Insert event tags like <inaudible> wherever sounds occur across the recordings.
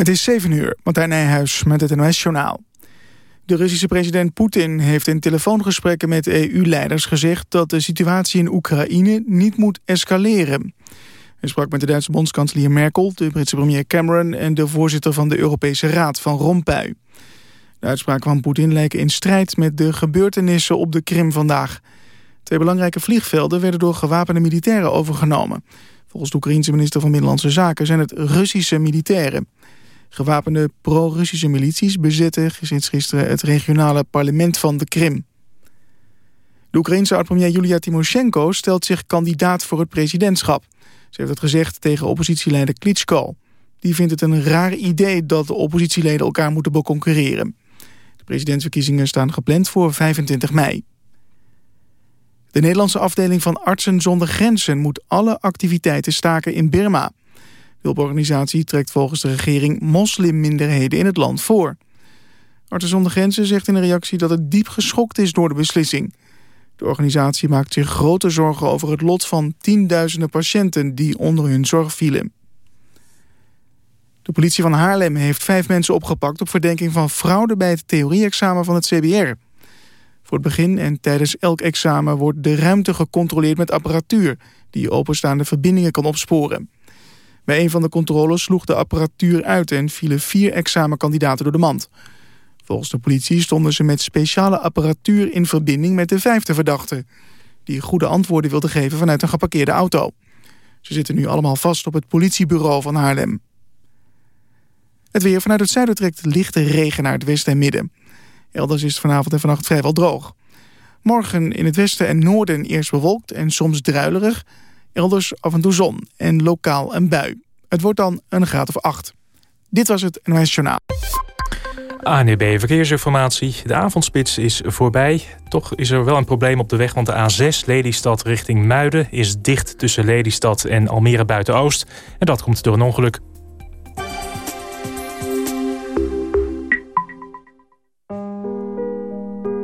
Het is 7 uur, Martijn Nijhuis met het NOS-journaal. De Russische president Poetin heeft in telefoongesprekken met EU-leiders gezegd... dat de situatie in Oekraïne niet moet escaleren. Hij sprak met de Duitse bondskanselier Merkel, de Britse premier Cameron... en de voorzitter van de Europese Raad van Rompuy. De uitspraken van Poetin lijken in strijd met de gebeurtenissen op de Krim vandaag. Twee belangrijke vliegvelden werden door gewapende militairen overgenomen. Volgens de Oekraïense minister van Binnenlandse Zaken zijn het Russische militairen. Gewapende pro-Russische milities bezetten sinds gisteren het regionale parlement van de Krim. De Oekraïense oud-premier Julia Timoshenko stelt zich kandidaat voor het presidentschap. Ze heeft het gezegd tegen oppositieleider Klitschko. Die vindt het een raar idee dat de oppositieleden elkaar moeten beconcurreren. De presidentsverkiezingen staan gepland voor 25 mei. De Nederlandse afdeling van Artsen zonder Grenzen moet alle activiteiten staken in Birma. Hulporganisatie trekt volgens de regering moslimminderheden in het land voor. Artsen zonder Grenzen zegt in een reactie dat het diep geschokt is door de beslissing. De organisatie maakt zich grote zorgen over het lot van tienduizenden patiënten die onder hun zorg vielen. De politie van Haarlem heeft vijf mensen opgepakt op verdenking van fraude bij het theorie-examen van het CBR. Voor het begin en tijdens elk examen wordt de ruimte gecontroleerd met apparatuur die openstaande verbindingen kan opsporen. Bij een van de controles sloeg de apparatuur uit en vielen vier examenkandidaten door de mand. Volgens de politie stonden ze met speciale apparatuur in verbinding met de vijfde verdachte... die goede antwoorden wilde geven vanuit een geparkeerde auto. Ze zitten nu allemaal vast op het politiebureau van Haarlem. Het weer vanuit het zuiden trekt lichte regen naar het westen en midden. Elders is het vanavond en vannacht vrijwel droog. Morgen in het westen en noorden eerst bewolkt en soms druilerig... Elders af en toe zon en lokaal een bui. Het wordt dan een graad of acht. Dit was het NOS Journaal. ANEB Verkeersinformatie. De avondspits is voorbij. Toch is er wel een probleem op de weg, want de A6 Lelystad richting Muiden... is dicht tussen Lelystad en Almere Buiten-Oost. En dat komt door een ongeluk.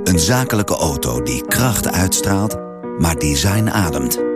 Een zakelijke auto die kracht uitstraalt, maar design ademt.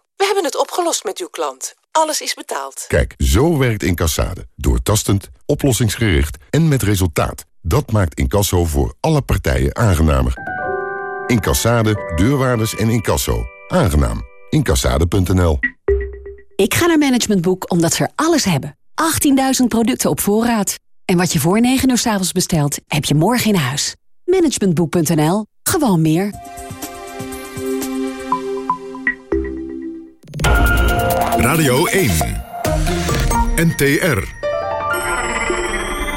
We hebben het opgelost met uw klant. Alles is betaald. Kijk, zo werkt Incassade. Doortastend, oplossingsgericht en met resultaat. Dat maakt Incasso voor alle partijen aangenamer. Incassade, deurwaarders en incasso. Aangenaam. Incassade.nl Ik ga naar Management Boek omdat ze er alles hebben. 18.000 producten op voorraad. En wat je voor 9 uur s avonds bestelt, heb je morgen in huis. Managementboek.nl. Gewoon meer. Radio 1. NTR.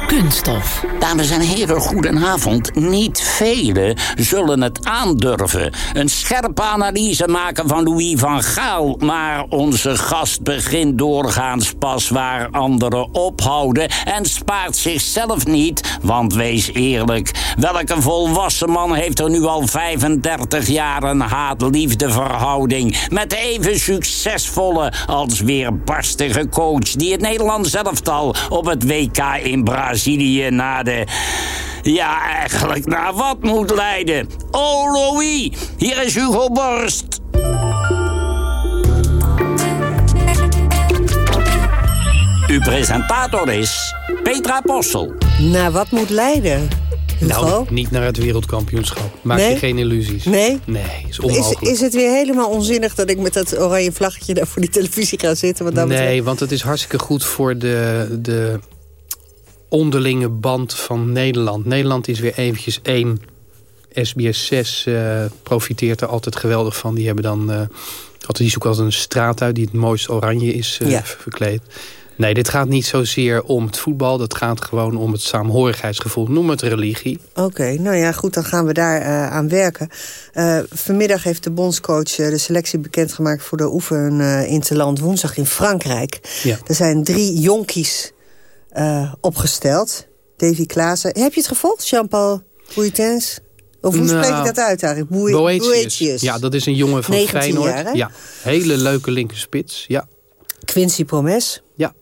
Kunststof. Dames en heren, goedenavond. Niet velen zullen het aandurven. Een scherpe analyse maken van Louis van Gaal. Maar onze gast begint doorgaans pas waar anderen ophouden... en spaart zichzelf niet, want wees eerlijk... welke volwassen man heeft er nu al 35 jaar een haat-liefde verhouding... met even succesvolle als weerbarstige coach... die het Nederlands elftal op het WK in Brazilië Brazilië naar de... Ja, eigenlijk naar wat moet leiden. Oh, Louis, hier is Hugo Borst. Uw presentator is Petra Possel. Naar wat moet leiden? Hugo? Nou, niet naar het wereldkampioenschap. Maak Nee? je geen illusies. Nee? Nee, is Is, onmogelijk. is het weer helemaal onzinnig dat ik met dat oranje vlaggetje daar voor die televisie ga zitten? Wat dat nee, betreft? want het is hartstikke goed voor de, de onderlinge band van Nederland. Nederland is weer eventjes één. SBS 6 eh, profiteert er altijd geweldig van. Die hebben dan eh, altijd, die zoeken altijd een straat uit die het mooist oranje is eh, Ja. verkleed. Nee, dit gaat niet zozeer om het voetbal. Dat gaat gewoon om het saamhorigheidsgevoel. Noem het religie. Oké, nou ja, goed, dan gaan we daar aan werken. Vanmiddag heeft de bondscoach de selectie bekendgemaakt... voor de oefen eh Interland woensdag in Frankrijk. Ja. Er zijn drie jonkies eh, opgesteld. Davy Klaassen. Heb je het gevolgd, Jean-Paul Bouytens? Of hoe spreek je Nou, dat uit eigenlijk? Boe- Boetius. Boetius. Ja, dat is een jongen van 19 Feyenoord. jaar, ja, hele leuke linkerspits. Ja. Quincy Promes. Ja.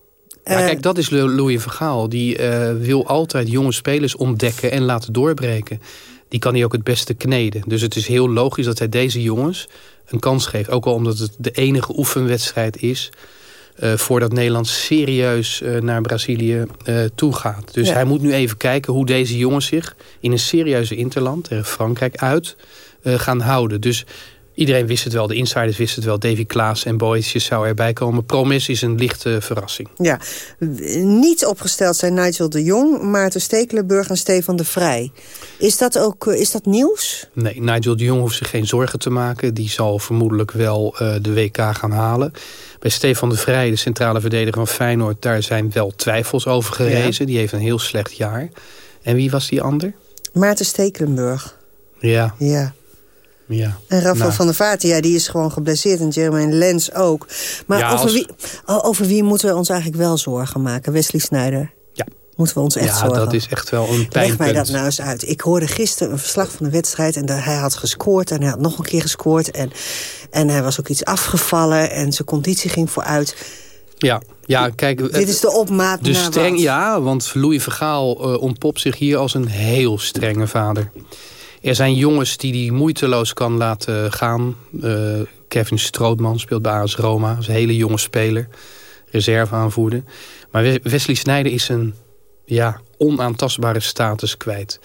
Maar Eh, kijk, dat is Lou- Louis Vergaal. Die eh, wil altijd jonge spelers ontdekken en laten doorbreken. Die kan hij ook het beste kneden. Dus het is heel logisch dat hij deze jongens een kans geeft. Ook al omdat het de enige oefenwedstrijd is... eh, voordat Nederland serieus eh, naar Brazilië eh, toe gaat. Dus Ja. hij moet nu even kijken hoe deze jongens zich... in een serieuze interland tegen Frankrijk uit gaan houden. Dus iedereen wist het wel. De insiders wisten het wel. Davy Klaas en Boetjes zou erbij komen. Promes is een lichte verrassing. Ja, niet opgesteld zijn Nigel de Jong, Maarten Stekelenburg en Stefan de Vrij. Is dat ook eh, is dat nieuws? Nee, Nigel de Jong hoeft zich geen zorgen te maken. Die zal vermoedelijk wel eh, de WK gaan halen. Bij Stefan de Vrij, de centrale verdediger van Feyenoord... daar zijn wel twijfels over gerezen. Die heeft een heel slecht jaar. En wie was die ander? Maarten Stekelenburg. Ja, Ja. Ja. En Rafael Nou. van der Vaart, ja, die is gewoon geblesseerd. En Jermaine Lens ook. Maar Ja, over, als- wie, over wie moeten we ons eigenlijk wel zorgen maken? Wesley Sneijder? Ja. Moeten we ons echt Ja, zorgen dat is echt wel een Leg pijnpunt. mij dat nou eens uit. Ik hoorde gisteren een verslag van de wedstrijd... en hij had gescoord en hij had nog een keer gescoord... en, en hij was ook iets afgevallen en zijn conditie ging vooruit. Ja, ja kijk... Dit is de opmaat de streng, wat? Ja, want Louis Vergaal eh, ontpopt zich hier als een heel strenge vader. Er zijn jongens die hij moeiteloos kan laten gaan. Eh, Kevin Strootman speelt bij AS Roma. Is een hele jonge speler. Reserve aanvoerder. Maar Wes- Wesley Sneijder is een ja, onaantastbare status kwijt.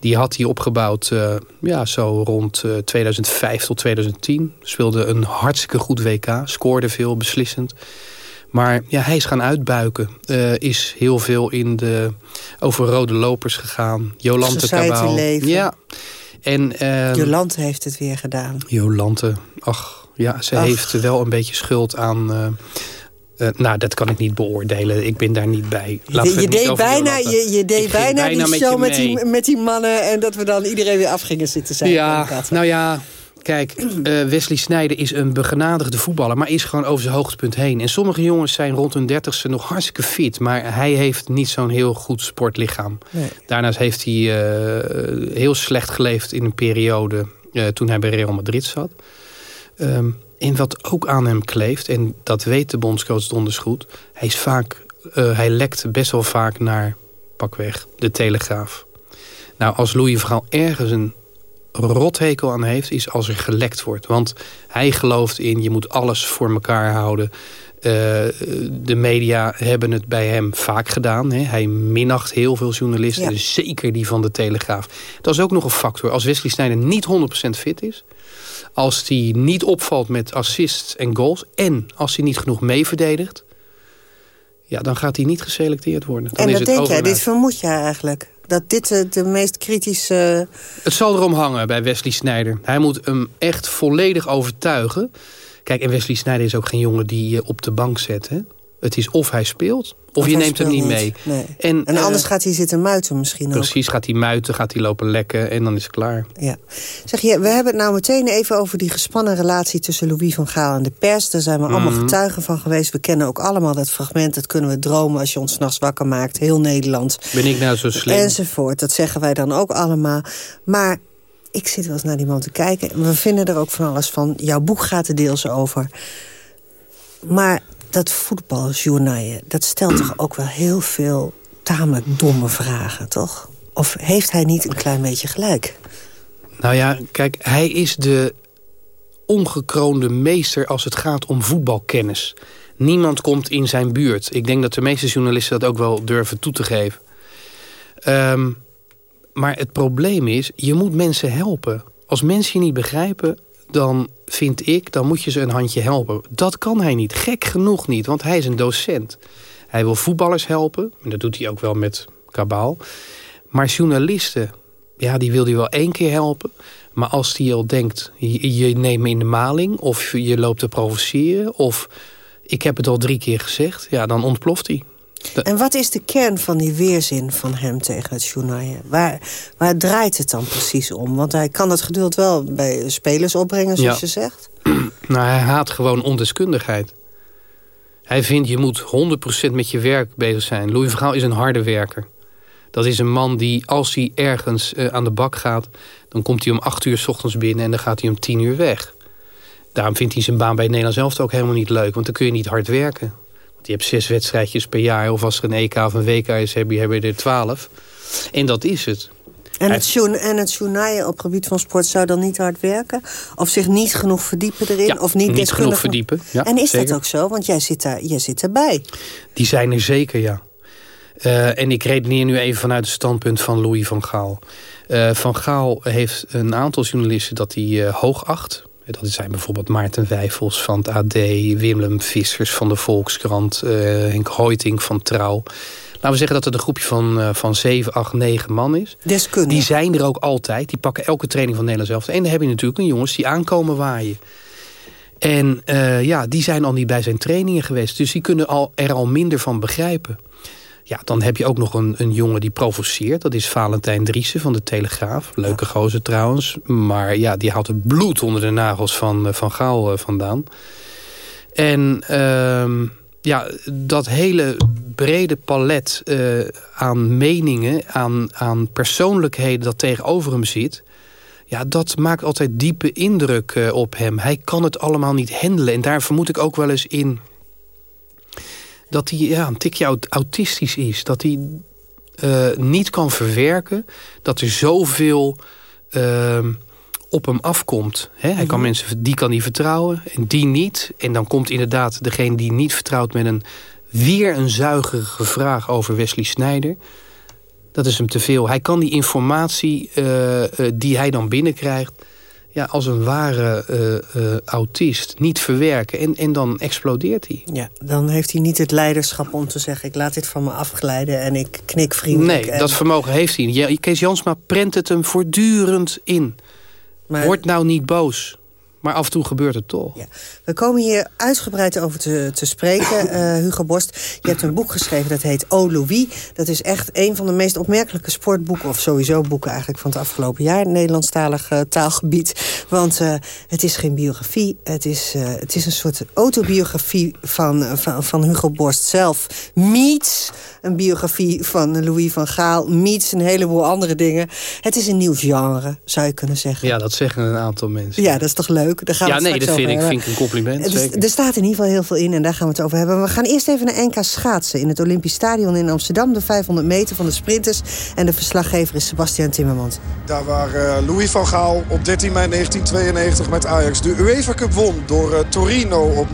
Die had hij opgebouwd eh, ja, zo rond eh, 2005 tot 2010. Speelde een hartstikke goed WK. Scoorde veel, beslissend. Maar ja, hij is gaan uitbuiken. Eh, is heel veel in de, over rode lopers gegaan. Jolante Cabau. leven. Ja. En, eh, Jolante heeft het weer gedaan. Jolante, ach, ja, ze Ach. heeft wel een beetje schuld aan... eh, eh, nou, dat kan ik niet beoordelen. Ik ben daar niet bij. Laten Je, deed bijna, je, je deed bijna, bijna die met show met die, met die mannen... en dat we dan iedereen weer af gingen zitten zijn. Ja, nou ja, kijk, <clears throat> eh, Wesley Sneijder is een begenadigde voetballer... maar is gewoon over zijn hoogtepunt heen. En sommige jongens zijn rond hun dertigste nog hartstikke fit... maar hij heeft niet zo'n heel goed sportlichaam. Nee. Daarnaast heeft hij eh, heel slecht geleefd in een periode... eh, toen hij bij Real Madrid zat. Ehm, en wat ook aan hem kleeft, en dat weet de bondscoach donders goed... hij, is vaak, hij lekt best wel vaak naar, pakweg, de Telegraaf. Nou, als Louis Vergaal ergens een rothekel aan heeft... is als er gelekt wordt. Want hij gelooft in, je moet alles voor elkaar houden. Eh, de media hebben het bij hem vaak gedaan. Hè. Hij minacht heel veel journalisten, Ja. zeker die van de Telegraaf. Dat is ook nog een factor. Als Wesley Sneijder niet 100% fit is... als hij niet opvalt met assists en goals... en als hij niet genoeg meeverdedigt... ja, dan gaat hij niet geselecteerd worden. Dan en is dat het denk jij, dit vermoed jij eigenlijk. Dat dit eh, de meest kritische... Het zal erom hangen bij Wesley Sneijder. Hij moet hem echt volledig overtuigen. Kijk, en Wesley Sneijder is ook geen jongen die je op de bank zet. Hè? Het is of hij speelt, of, Of je neemt hem niet mee. Nee. En, En eh, anders gaat hij zitten muiten misschien ook. Precies, gaat hij muiten, gaat hij lopen lekken en dan is het klaar. Ja. Zeg je, we hebben het nou meteen even over die gespannen relatie tussen Louis van Gaal en de pers. Daar zijn we allemaal Mhm. getuigen van geweest. We kennen ook allemaal dat fragment. Dat kunnen we dromen als je ons nachts wakker maakt. Heel Nederland. Ben ik nou zo slim? Enzovoort. Dat zeggen wij dan ook allemaal. Maar ik zit wel eens naar die man te kijken. We vinden er ook van alles van. Jouw boek gaat er deels over. Maar dat voetbaljournaal, dat stelt toch ook wel heel veel tamelijk domme vragen, toch? Of heeft hij niet een klein beetje gelijk? Nou ja, kijk, hij is de ongekroonde meester als het gaat om voetbalkennis. Niemand komt in zijn buurt. Ik denk dat de meeste journalisten dat ook wel durven toe te geven. Ehm, maar het probleem is, je moet mensen helpen. Als mensen je niet begrijpen, dan vind ik, dan moet je ze een handje helpen. Dat kan hij niet, gek genoeg niet, want hij is een docent. Hij wil voetballers helpen, en dat doet hij ook wel met kabaal. Maar journalisten, ja, die wil hij wel één keer helpen. Maar als die al denkt, je, je neemt me in de maling... of je loopt te provoceren... of ik heb het al drie keer gezegd, ja, dan ontploft hij. En wat is de kern van die weerzin van hem tegen het journaal? Waar, waar draait het dan precies om? Want hij kan het geduld wel bij spelers opbrengen, zoals Ja. je zegt. <clears throat> Nou, hij haat gewoon ondeskundigheid. Hij vindt je moet 100% met je werk bezig zijn. Louis Vergaal is een harde werker. Dat is een man die, als hij ergens aan de bak gaat... dan komt hij om acht uur s ochtends binnen en dan gaat hij om tien uur weg. Daarom vindt hij zijn baan bij het Nederlands elftal ook helemaal niet leuk. Want dan kun je niet hard werken. Je hebt zes wedstrijdjes per jaar. Of als er een EK of een WK is, heb je, heb je er twaalf. En dat is het. En het, en het journaaien op het gebied van sport zou dan niet hard werken? Of zich niet genoeg verdiepen erin? Ja, of niet, niet genoeg verdiepen. Ja, en is dat ook zo? Want jij zit, daar, jij zit erbij. Die zijn er zeker, ja. Uh, en ik redeneer nu even vanuit het standpunt van Louis van Gaal. Uh, van Gaal heeft een aantal journalisten dat hij uh, hoog acht. Dat zijn bijvoorbeeld Maarten Wijfels van het AD... Willem Vissers van de Volkskrant... Henk Hoiting van Trouw... Laten we zeggen dat het een groepje van, uh, van 7, 8, 9 man is. Deskundig. Die zijn er ook altijd. Die pakken elke training van Nederland zelf. En dan heb je natuurlijk een jongens die aankomen waaien. En uh, ja, die zijn al niet bij zijn trainingen geweest. Dus die kunnen al, er al minder van begrijpen. Ja, dan heb je ook nog een, een jongen die provoceert. Dat is Valentijn Driessen van de Telegraaf. Leuke gozer trouwens. Maar ja, die haalt het bloed onder de nagels van, uh, van Gaal uh, vandaan. En... Uh, ja, dat hele brede palet uh, aan meningen, aan, aan persoonlijkheden dat tegenover hem zit... ja, dat maakt altijd diepe indruk uh, op hem. Hij kan het allemaal niet handelen. En daar vermoed ik ook wel eens in dat hij ja, een tikje autistisch is. Dat hij uh, niet kan verwerken dat er zoveel ehm, op hem afkomt. Hè? Hij kan mhm. mensen, die kan hij vertrouwen en die niet. En dan komt inderdaad degene die niet vertrouwt met een weer een zuigerige vraag over Wesley Snijder. Dat is hem te veel. Hij kan die informatie uh, uh, die hij dan binnenkrijgt... Ja, als een ware uh, autist niet verwerken. En, en dan explodeert hij. Ja, dan heeft hij niet het leiderschap om te zeggen... ik laat dit van me afglijden en ik knik vriendelijk. Nee, dat vermogen heeft hij. Kees Jansma prent het hem voortdurend in. Maar... Word nou niet boos. Maar af en toe gebeurt het toch. Ja. We komen hier uitgebreid over te, te spreken, uh, <coughs> Hugo Borst. Je hebt een boek geschreven dat heet O Louis. Dat is echt een van de meest opmerkelijke sportboeken... of sowieso boeken eigenlijk van het afgelopen jaar... Nederlandstalig uh, taalgebied. Want uh, het is geen biografie. Het is, het is een soort autobiografie van, van, van Hugo Borst zelf. Meets een biografie van Louis van Gaal. Meets een heleboel andere dingen. Het is een nieuw genre, zou je kunnen zeggen. Ja, dat zeggen een aantal mensen. Ja, dat is toch leuk? Daar gaan ja, nee, dat vind ik, vind ik een compliment. Dus, er staat in ieder geval heel veel in en daar gaan we het over hebben. we gaan eerst even naar NK schaatsen in het Olympisch Stadion in Amsterdam. De 500 meter van de sprinters. En de verslaggever is Sebastian Timmermans. Daar waar uh, Louis van Gaal op 13 mei 1992 met Ajax de UEFA Cup won... door uh, Torino op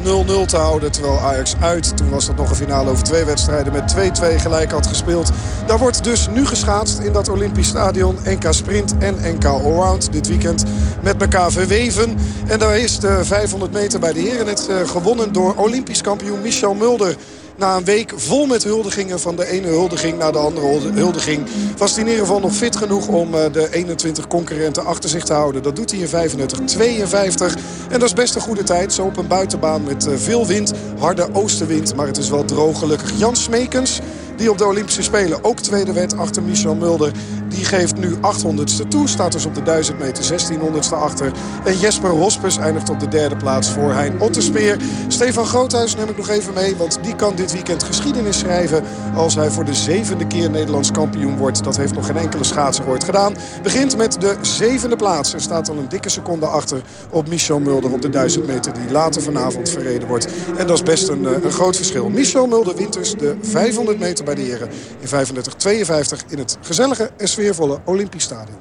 0-0 te houden. Terwijl Ajax uit, toen was dat nog een finale over twee wedstrijden... met 2-2 gelijk had gespeeld. Daar wordt dus nu geschaatst in dat Olympisch Stadion. NK Sprint en NK Allround dit weekend met elkaar verweven. En daar is de 500 meter bij de heren net uh, gewonnen door Olympisch kampioen Michel Mulder. Na een week vol met huldigingen van de ene huldiging naar de andere huldiging... was hij in nog fit genoeg om uh, de 21 concurrenten achter zich te houden. Dat doet hij in 35-52. En dat is best een goede tijd. Zo op een buitenbaan met uh, veel wind, harde oostenwind. Maar het is wel droog gelukkig. Jan Smekens die op de Olympische Spelen ook tweede werd achter Michel Mulder. Die geeft nu 800ste toe. Staat dus op de 1000 meter 1600ste achter. En Jesper Hospes eindigt op de derde plaats voor Hein Otterspeer. Stefan Groothuis neem ik nog even mee. Want die kan dit weekend geschiedenis schrijven. Als hij voor de zevende keer Nederlands kampioen wordt. Dat heeft nog geen enkele schaatser ooit gedaan. Begint met de zevende plaats. Er staat al een dikke seconde achter op Michel Mulder op de 1000 meter. Die later vanavond verreden wordt. En dat is best een, eh, een groot verschil. Michel Mulder wint dus de 500 meter bij de heren in 35-52 in het gezellige en sfeervolle Olympisch Stadion.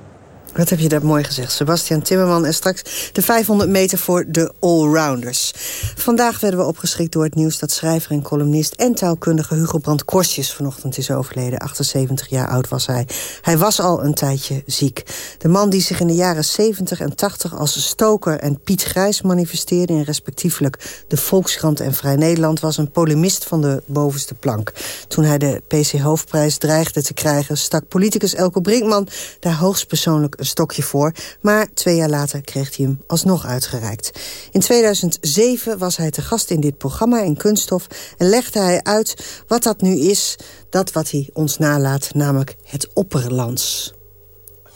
Wat heb je dat mooi gezegd, Sebastian Timmerman. En straks de 500 meter voor de allrounders. Vandaag werden we opgeschrikt door het nieuws dat schrijver en columnist... en taalkundige Hugo Brandt Korsjes vanochtend is overleden. 78 jaar oud was hij. Hij was al een tijdje ziek. De man die zich in de jaren 70 en 80 als Stoker en Piet Grijs manifesteerde... in respectievelijk de Volkskrant en Vrij Nederland... was een polemist van de bovenste plank. Toen hij de PC Hoofdprijs dreigde te krijgen... stak politicus Elko Brinkman daar hoogstpersoonlijk een stokje voor. Maar twee jaar later kreeg hij hem alsnog uitgereikt. In 2007 was hij te gast in dit programma in Kunststof... en legde hij uit wat dat nu is, dat wat hij ons nalaat... namelijk het opperlands.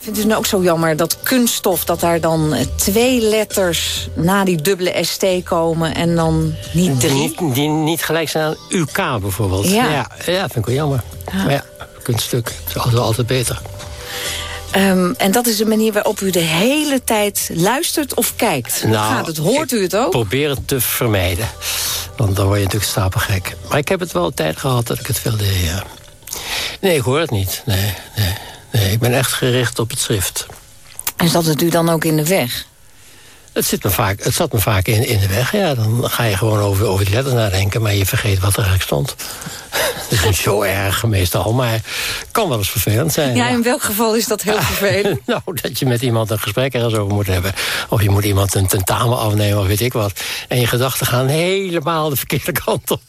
Ik vind het nou ook zo jammer dat kunststof, dat daar dan twee letters na die dubbele ST komen en dan niet drie. Die, die niet gelijk zijn aan UK bijvoorbeeld. Ja, ja, ja vind ik wel jammer. Ja. Maar ja, kunststuk. Is altijd beter. Um, en dat is de manier waarop u de hele tijd luistert of kijkt. Nou, gaat het? Hoort u het ook? probeer het te vermijden. Want dan word je natuurlijk stapelgek. Maar ik heb het wel tijd gehad dat ik het wilde, ja. Nee, ik hoor het niet. Nee, nee, nee. Ik ben echt gericht op het schrift. En zat het u dan ook in de weg? Het, zit me vaak, het zat me vaak in, in de weg. Ja, dan ga je gewoon over, over die letters nadenken... maar je vergeet wat er eigenlijk stond. <laughs> Het is niet zo erg meestal, maar kan wel eens vervelend zijn. Ja, in welk geval is dat heel <laughs> vervelend? nou, dat je met iemand een gesprek ergens over moet hebben. Of je moet iemand een tentamen afnemen of weet ik wat. En je gedachten gaan helemaal de verkeerde <laughs> kant op.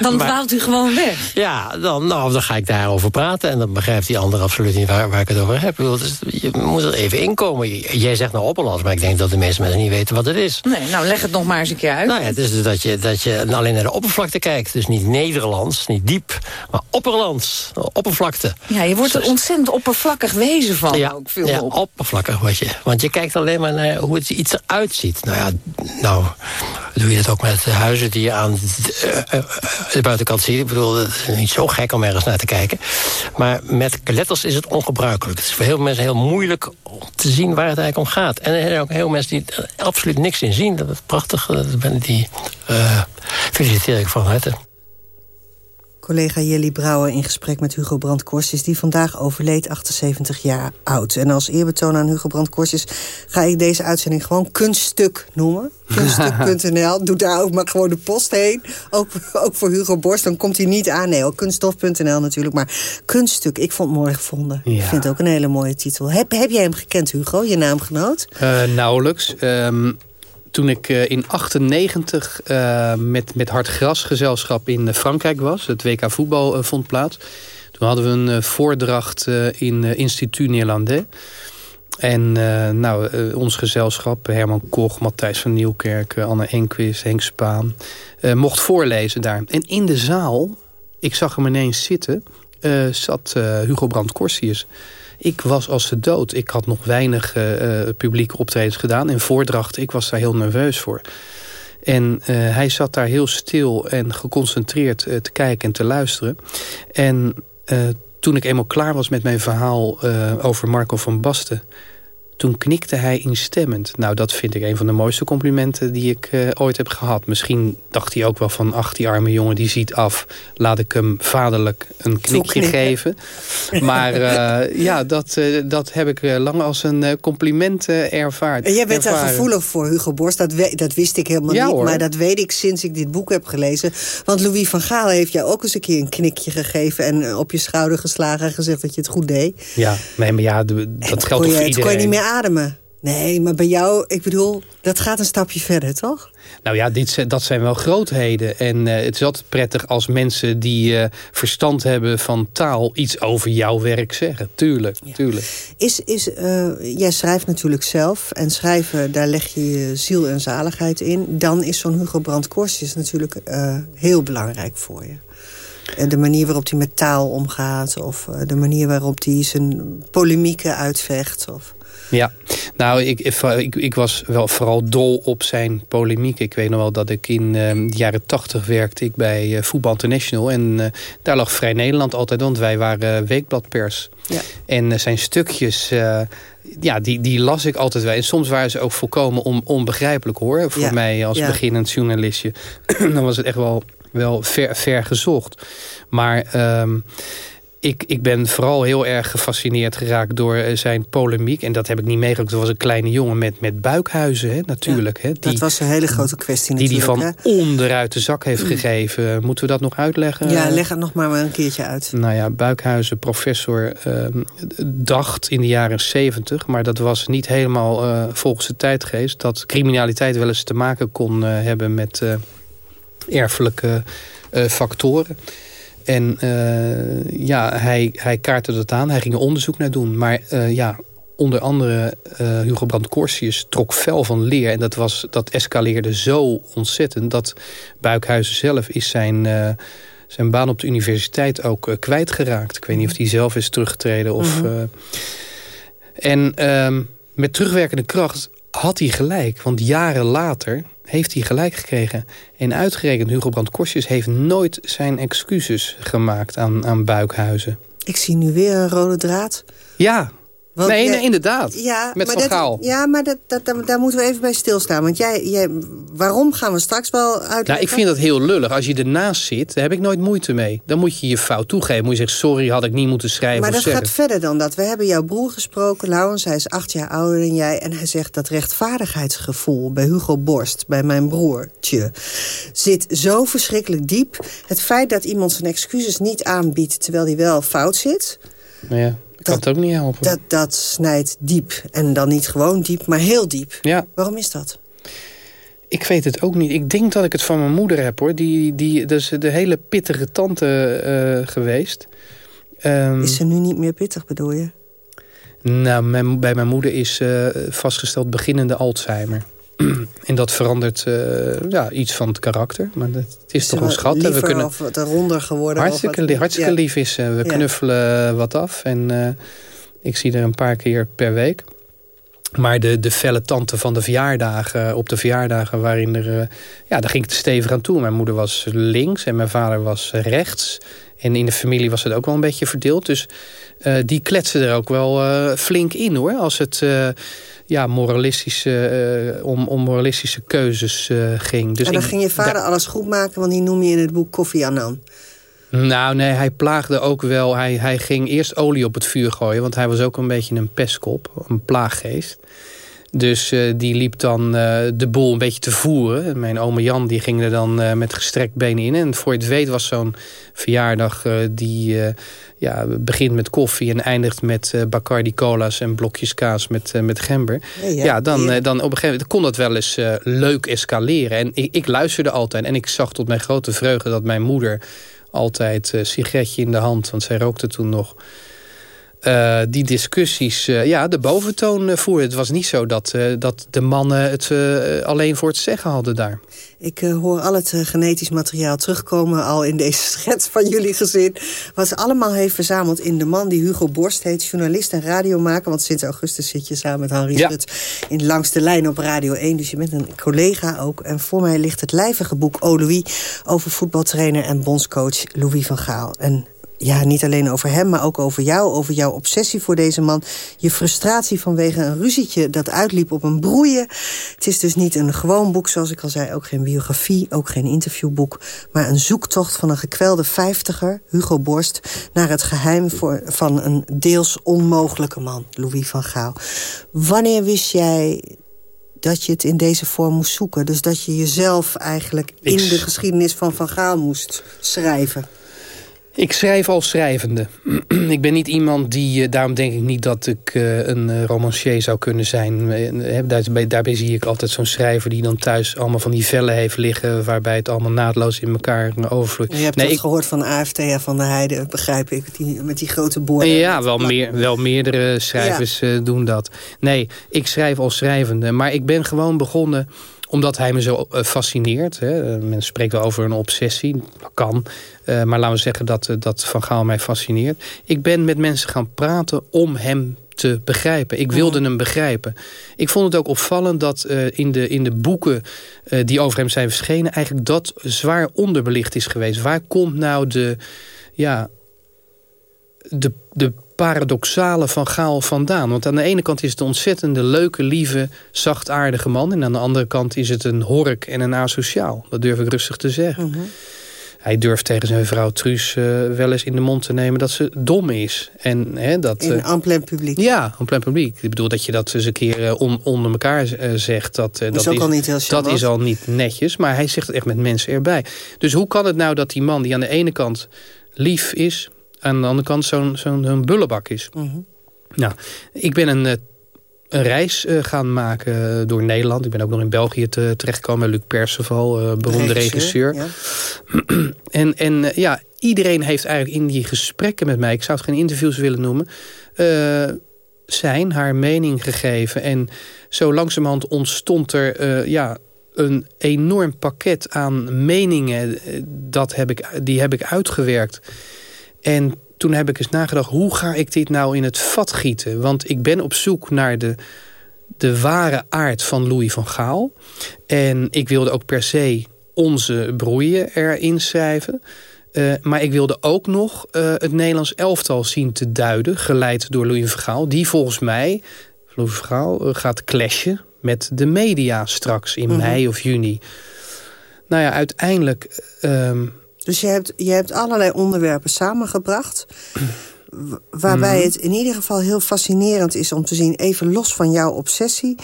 Dan dwaalt u gewoon weg? Ja, dan, nou, dan ga ik daarover praten. En dan begrijpt die ander absoluut niet waar, waar ik het over heb. Dus je moet er even inkomen. Jij zegt nou Opperlands, maar ik denk dat de meeste mensen niet weten wat het is. Nee, nou leg het nog maar eens een keer uit. Nou ja, het is dus dat je, dat je alleen naar de oppervlakte kijkt. Dus niet Nederlands, niet diep, maar opperlands, oppervlakte. Ja, je wordt er ontzettend oppervlakkig wezen van. Ja, ook veel ja oppervlakkig word je. Want je kijkt alleen maar naar hoe het iets eruit ziet. Nou ja, nou doe je dat ook met huizen die je aan de, uh, de buitenkant ziet. Ik bedoel, het is niet zo gek om ergens naar te kijken. Maar met letters is het ongebruikelijk. Het is voor heel veel mensen heel moeilijk om te zien waar het eigenlijk om gaat. En er zijn ook heel veel mensen die absoluut niks in zien. Dat is prachtig. Dat die uh, feliciteer ik van harte collega Jelly Brouwer in gesprek met Hugo Brandt is die vandaag overleed, 78 jaar oud. En als eerbetoon aan Hugo Brandt ga ik deze uitzending gewoon kunststuk noemen. <laughs> Kunststuk.nl, doe daar ook maar gewoon de post heen. Ook, ook voor Hugo Borst, dan komt hij niet aan. Nee, kunststof.nl natuurlijk, maar kunststuk. Ik vond het mooi gevonden. Ik vind het ook een hele mooie titel. Heb, heb jij hem gekend, Hugo, je naamgenoot? Uh, nauwelijks. Um, toen ik uh, in 98 uh, met, met Hard Gras gezelschap in Frankrijk was. Het WK voetbal vond plaats. Toen hadden we een voordracht in Instituut Nederlandais. En nou, ons gezelschap, Herman Koch, Matthijs van Nieuwkerk, Anne Enquist, Henk Spaan, mocht voorlezen daar. En in de zaal, ik zag hem ineens zitten, zat Hugo Brandt-Corsius. Ik was als de dood. Ik had nog weinig uh, publieke optredens gedaan. En voordrachten, ik was daar heel nerveus voor. En uh, hij zat daar heel stil en geconcentreerd te kijken en te luisteren. En toen ik eenmaal klaar was met mijn verhaal over Marco van Basten... Toen knikte hij instemmend. Nou, dat vind ik een van de mooiste complimenten die ik uh, ooit heb gehad. Misschien dacht hij ook wel van, ach, die arme jongen die ziet af. Laat ik hem vaderlijk een knikje geven. Maar uh, <laughs> ja, dat, uh, dat heb ik lang als een compliment ervaard. En jij bent daar gevoelig voor, Hugo Borst. Dat, dat wist ik helemaal ja, niet. Hoor. Maar dat weet ik sinds ik dit boek heb gelezen. Want Louis van Gaal heeft jou ook eens een keer een knikje gegeven... en op je schouder geslagen en gezegd dat je het goed deed. Ja, nee, maar ja, dat geldt voor iedereen. kon je niet meer ademen. Nee, maar bij jou, ik bedoel, dat gaat een stapje verder, toch? Nou ja, dit, dat zijn wel grootheden. En uh, het is altijd prettig als mensen die uh, verstand hebben van taal... iets over jouw werk zeggen. Tuurlijk, ja. tuurlijk. Is, is, uh, jij schrijft natuurlijk zelf. En schrijven, daar leg je je ziel en zaligheid in. Dan is zo'n Hugo Brandt Korstjes natuurlijk heel belangrijk voor je de manier waarop hij met taal omgaat... of de manier waarop hij zijn polemieken uitvecht. Of... Ja, nou, ik, ik, ik, was wel vooral dol op zijn polemiek. Ik weet nog wel dat ik in uh, de jaren tachtig werkte ik bij uh, Voetbal International. En uh, daar lag Vrij Nederland altijd, want wij waren weekbladpers. Ja. En zijn stukjes, ja, die, die las ik altijd wel. En soms waren ze ook volkomen on, onbegrijpelijk hoor. Voor mij als ja. beginnend journalistje. <clears throat> Dan was het echt wel, wel ver, ver gezocht. Maar... Um, ik, ik ben vooral heel erg gefascineerd geraakt door eh, zijn polemiek. En dat heb ik niet meegemaakt. Toen was een kleine jongen met, met buikhuizen, hè, natuurlijk. hè, die, dat was een hele grote kwestie Die die van onderuit de zak heeft mm. gegeven. Moeten we dat nog uitleggen? Ja, leg het nog maar een keertje uit. Nou ja, buikhuizen, professor, uh, dacht in de jaren zeventig... maar dat was niet helemaal uh, volgens de tijdgeest... dat criminaliteit wel eens te maken kon uh, hebben met erfelijke factoren... En uh, ja, hij, hij kaartte dat aan. Hij ging er onderzoek naar doen. Maar uh, ja, onder andere uh, Hugo Brandt Corsius trok fel van leer. En dat, was, dat escaleerde zo ontzettend... dat Buikhuizen zelf is zijn, zijn baan op de universiteit ook kwijtgeraakt. Ik weet niet of hij zelf is teruggetreden. Of, -hmm. en ehm, met terugwerkende kracht had hij gelijk. Want jaren later heeft hij gelijk gekregen. En uitgerekend Hugo Brandt Korsjes heeft nooit zijn excuses gemaakt aan, aan Buikhuizen. Ik zie nu weer een rode draad. Ja, Want nee, nee, inderdaad. Ja, Met maar Van Gaal. Ja, maar dat, dat, daar- daar moeten we even bij stilstaan. Want jij, jij, waarom gaan we straks wel uitleggen? Nou, ik vind dat heel lullig. Als je ernaast zit, daar heb ik nooit moeite mee. Dan moet je je fout toegeven. Moet je zeggen, sorry, had ik niet moeten schrijven Maar dat zeggen. gaat verder dan dat. We hebben jouw broer gesproken, Laurens. Hij is acht jaar ouder dan jij. En hij zegt dat rechtvaardigheidsgevoel bij Hugo Borst, bij mijn broertje... zit zo verschrikkelijk diep. Het feit dat iemand zijn excuses niet aanbiedt... terwijl hij wel fout zit... Nou ja, kan het ook niet helpen. Dat, dat snijdt diep. En dan niet gewoon diep, maar heel diep. Ja. Waarom is dat? Ik weet het ook niet. Ik denk dat ik het van mijn moeder heb, hoor. Die, die, dat is de hele pittige tante eh, geweest. Ehm, Is ze nu niet meer pittig, bedoel je? Nou, mijn, bij mijn moeder is eh, vastgesteld beginnende Alzheimer. <clears throat> en dat verandert eh, ja, iets van het karakter. Maar dat, het is, toch een schat. We kunnen, of ronder geworden? hartstikke, of wat- li- hartstikke Ja. lief is ze. We Ja. knuffelen wat af. En eh, ik zie er een paar keer per week. Maar de, de felle tante van de verjaardagen, op de verjaardagen waarin er... eh, ja, daar ging ik te stevig aan toe. Mijn moeder was links en mijn vader was rechts. En in de familie was het ook wel een beetje verdeeld. Dus eh, die kletsen er ook wel eh, flink in hoor. Als het eh, ja, moralistische, eh, om, om moralistische keuzes eh, ging. Dus en dan ik- ging je vader alles goed maken, want die noem je in het boek Koffie Annan. nou, nee, hij plaagde ook wel. Hij, hij ging eerst olie op het vuur gooien, want hij was ook een beetje een pestkop, een plaaggeest. Dus eh, die liep dan eh, de boel een beetje te voeren. En mijn oma Jan die ging er dan eh, met gestrekt benen in. En voor je het weet was zo'n verjaardag die ja, begint met koffie... en eindigt met Bacardi cola's en blokjes kaas met, met gember. Ja, ja, ja, dan, dan op een gegeven moment kon dat wel eens leuk escaleren. En ik, ik luisterde altijd. En ik zag tot mijn grote vreugde dat mijn moeder altijd eh sigaretje in de hand... want zij rookte toen nog... eh, die discussies eh, ja, de boventoon voerden. Het was niet zo dat, dat de mannen het alleen voor het zeggen hadden daar. Ik hoor al het genetisch materiaal terugkomen al in deze <laughs> schets van jullie gezin. Wat ze allemaal heeft verzameld in de man die Hugo Borst heet. Journalist en radiomaker. Want sinds augustus zit je samen met Henri Ja. Schut in Langs de Lijn op Radio 1. Dus je bent een collega ook. En voor mij ligt het lijvige boek O. Louis... over voetbaltrainer en bondscoach Louis van Gaal. En ja, niet alleen over hem, maar ook over jou. Over jouw obsessie voor deze man. Je frustratie vanwege een ruzietje dat uitliep op een broeien. Het is dus niet een gewoon boek, zoals ik al zei. Ook geen biografie, ook geen interviewboek. Maar een zoektocht van een gekwelde vijftiger, Hugo Borst... naar het geheim voor, van een deels onmogelijke man, Louis van Gaal. Wanneer wist jij dat je het in deze vorm moest zoeken? Dus dat je jezelf eigenlijk in de geschiedenis van Van Gaal moest schrijven? Ik schrijf als schrijvende. <clears throat> ik ben niet iemand die... eh, daarom denk ik niet dat ik eh, een eh, romancier zou kunnen zijn. Daarbij, daarbij zie ik altijd zo'n schrijver die dan thuis allemaal van die vellen heeft liggen... waarbij het allemaal naadloos in elkaar overvloeit. Je hebt Nee, ik- gehoord van AFT en van de Heide, begrijp ik. Die, met die grote borden. Ja, wel, meer, wel meerdere schrijvers doen dat. Nee, ik schrijf als schrijvende. Maar ik ben gewoon begonnen omdat hij me zo eh, fascineert. Hè. Eh, Men spreekt wel over een obsessie. Dat kan. Eh, maar laten we zeggen dat, dat Van Gaal mij fascineert. Ik ben met mensen gaan praten om hem te begrijpen. Ik wilde hem begrijpen. Ik vond het ook opvallend dat in, de, in de boeken die over hem zijn verschenen... eigenlijk dat zwaar onderbelicht is geweest. Waar komt nou de... Ja, de, de paradoxale van Gaal vandaan. Want aan de ene kant is het een ontzettende leuke, lieve, zachtaardige man. En aan de andere kant is het een hork en een asociaal. Dat durf ik rustig te zeggen. Mhm. Hij durft tegen zijn vrouw Truus eh, wel eens in de mond te nemen dat ze dom is. En, hè, dat, In eh, en plein publiek. ja, een plein publiek. Ik bedoel dat je dat eens een keer eh, on- onder elkaar zegt. Dat, Dat is ook al niet heel Dat is al niet netjes, maar hij zegt het echt met mensen erbij. Dus hoe kan het nou dat die man die aan de ene kant lief is... aan de andere kant zo'n zo'n bullebak is? Mhm. Nou, ik ben een, eh, een reis eh, gaan maken door Nederland. Ik ben ook nog in België te, terechtgekomen bij Luc Perceval, eh, beroemde regisseur. ja. <clears throat> En, en eh, ja, iedereen heeft eigenlijk in die gesprekken met mij... ik zou het geen interviews willen noemen... eh, zijn, haar mening gegeven. En zo langzamerhand ontstond er eh, ja, een enorm pakket aan meningen. eh, Dat heb ik, die heb ik uitgewerkt. En toen heb ik eens nagedacht... hoe ga ik dit nou in het vat gieten? Want ik ben op zoek naar de, de ware aard van Louis van Gaal. En ik wilde ook per se onze broeien erin schrijven. Uh, maar ik wilde ook nog uh, het Nederlands elftal zien te duiden... geleid door Louis Vergaal. Die volgens mij, Louis Vergaal, uh, gaat clashen met de media straks in -hmm. mei of juni. Nou ja, uiteindelijk... Um... Dus je hebt, je hebt allerlei onderwerpen samengebracht... waarbij mm -hmm. het in ieder geval heel fascinerend is om te zien... even los van jouw obsessie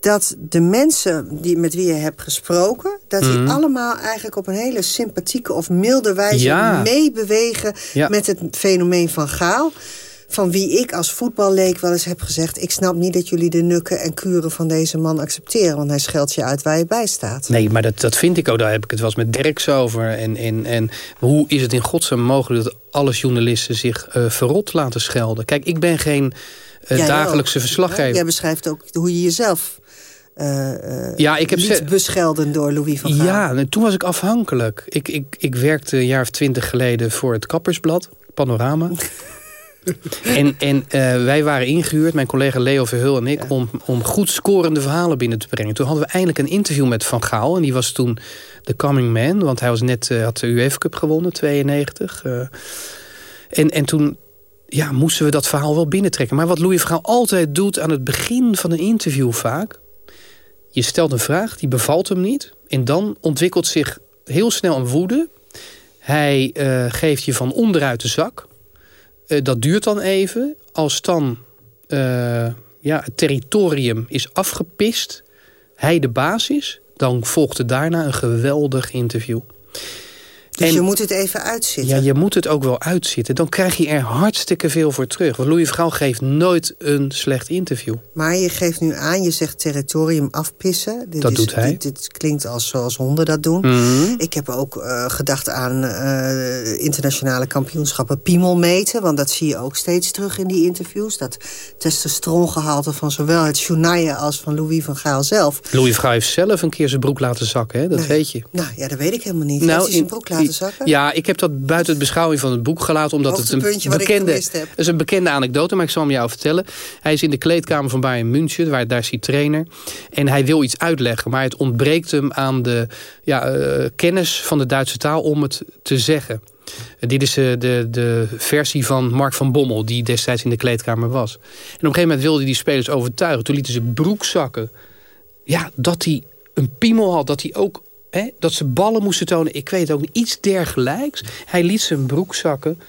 dat de mensen die, met wie je hebt gesproken... dat die Mhm. allemaal eigenlijk op een hele sympathieke of milde wijze... Ja. meebewegen Ja. met het fenomeen van Gaal. Van wie ik als voetballeek wel eens heb gezegd... ik snap niet dat jullie de nukken en kuren van deze man accepteren... want hij scheldt je uit waar je bij staat. Nee, maar dat, dat vind ik ook. Daar heb ik het wel eens met Derks over. En, en, en hoe is het in godsnaam mogelijk dat alle journalisten zich eh, verrot laten schelden? Kijk, ik ben geen eh, dagelijkse ook, verslaggever. Jij beschrijft ook hoe je jezelf eh, Ja, ik heb ze- beschelden door Louis van Gaal. Ja, en toen was ik afhankelijk. Ik, ik, ik werkte een jaar of twintig geleden voor het Kappersblad, Panorama. <laughs> <laughs> en en eh, wij waren ingehuurd, mijn collega Leo Verheul en ik... Om, om goed scorende verhalen binnen te brengen. Toen hadden we eindelijk een interview met Van Gaal. En die was toen de coming man, want hij was net, eh, had de UEFA Cup gewonnen, 92. eh. en, en toen ja, moesten we dat verhaal wel binnentrekken. Maar wat Louis van Gaal altijd doet aan het begin van een interview vaak... Je stelt een vraag, die bevalt hem niet. En dan ontwikkelt zich heel snel een woede. Hij geeft je van onderuit de zak. Eh, dat duurt dan even. Als dan eh, ja, het territorium is afgepist, hij de baas is... dan volgt er daarna een geweldig interview. Dus En- je moet het even uitzitten. Ja, je moet het ook wel uitzitten. Dan krijg je er hartstikke veel voor terug. Want Louis van Gaal geeft nooit een slecht interview. Maar je geeft nu aan, je zegt territorium afpissen. Dit Dat is- doet hij. Dit, dit klinkt als zoals honden dat doen. Mhm. Ik heb ook eh, gedacht aan eh, internationale kampioenschappen piemel meten. Want dat zie je ook steeds terug in die interviews. Dat testosterongehalte van zowel het Shunaye als van Louis van Gaal zelf. Louis van Gaal heeft zelf een keer zijn broek laten zakken. Hè? Dat Nee. weet je. Nou ja, dat weet ik helemaal niet. Heeft hij zijn in- broek laten zakken? Ja, ik heb dat buiten het beschouwing van het boek gelaten... omdat het een bekende, het is een bekende anekdote, maar ik zal hem jou vertellen. Hij is in de kleedkamer van Bayern München, waar, daar is hij trainer. En hij wil iets uitleggen, maar het ontbreekt hem aan de ja, eh, kennis van de Duitse taal om het te zeggen. Eh, Dit is eh, de, de versie van Mark van Bommel, die destijds in de kleedkamer was. En op een gegeven moment wilde hij die spelers overtuigen. Toen lieten ze broek zakken. Ja, dat hij een piemel had, dat hij ook... Hè, dat ze ballen moesten tonen, ik weet ook niet, iets dergelijks. Hij liet zijn broek zakken.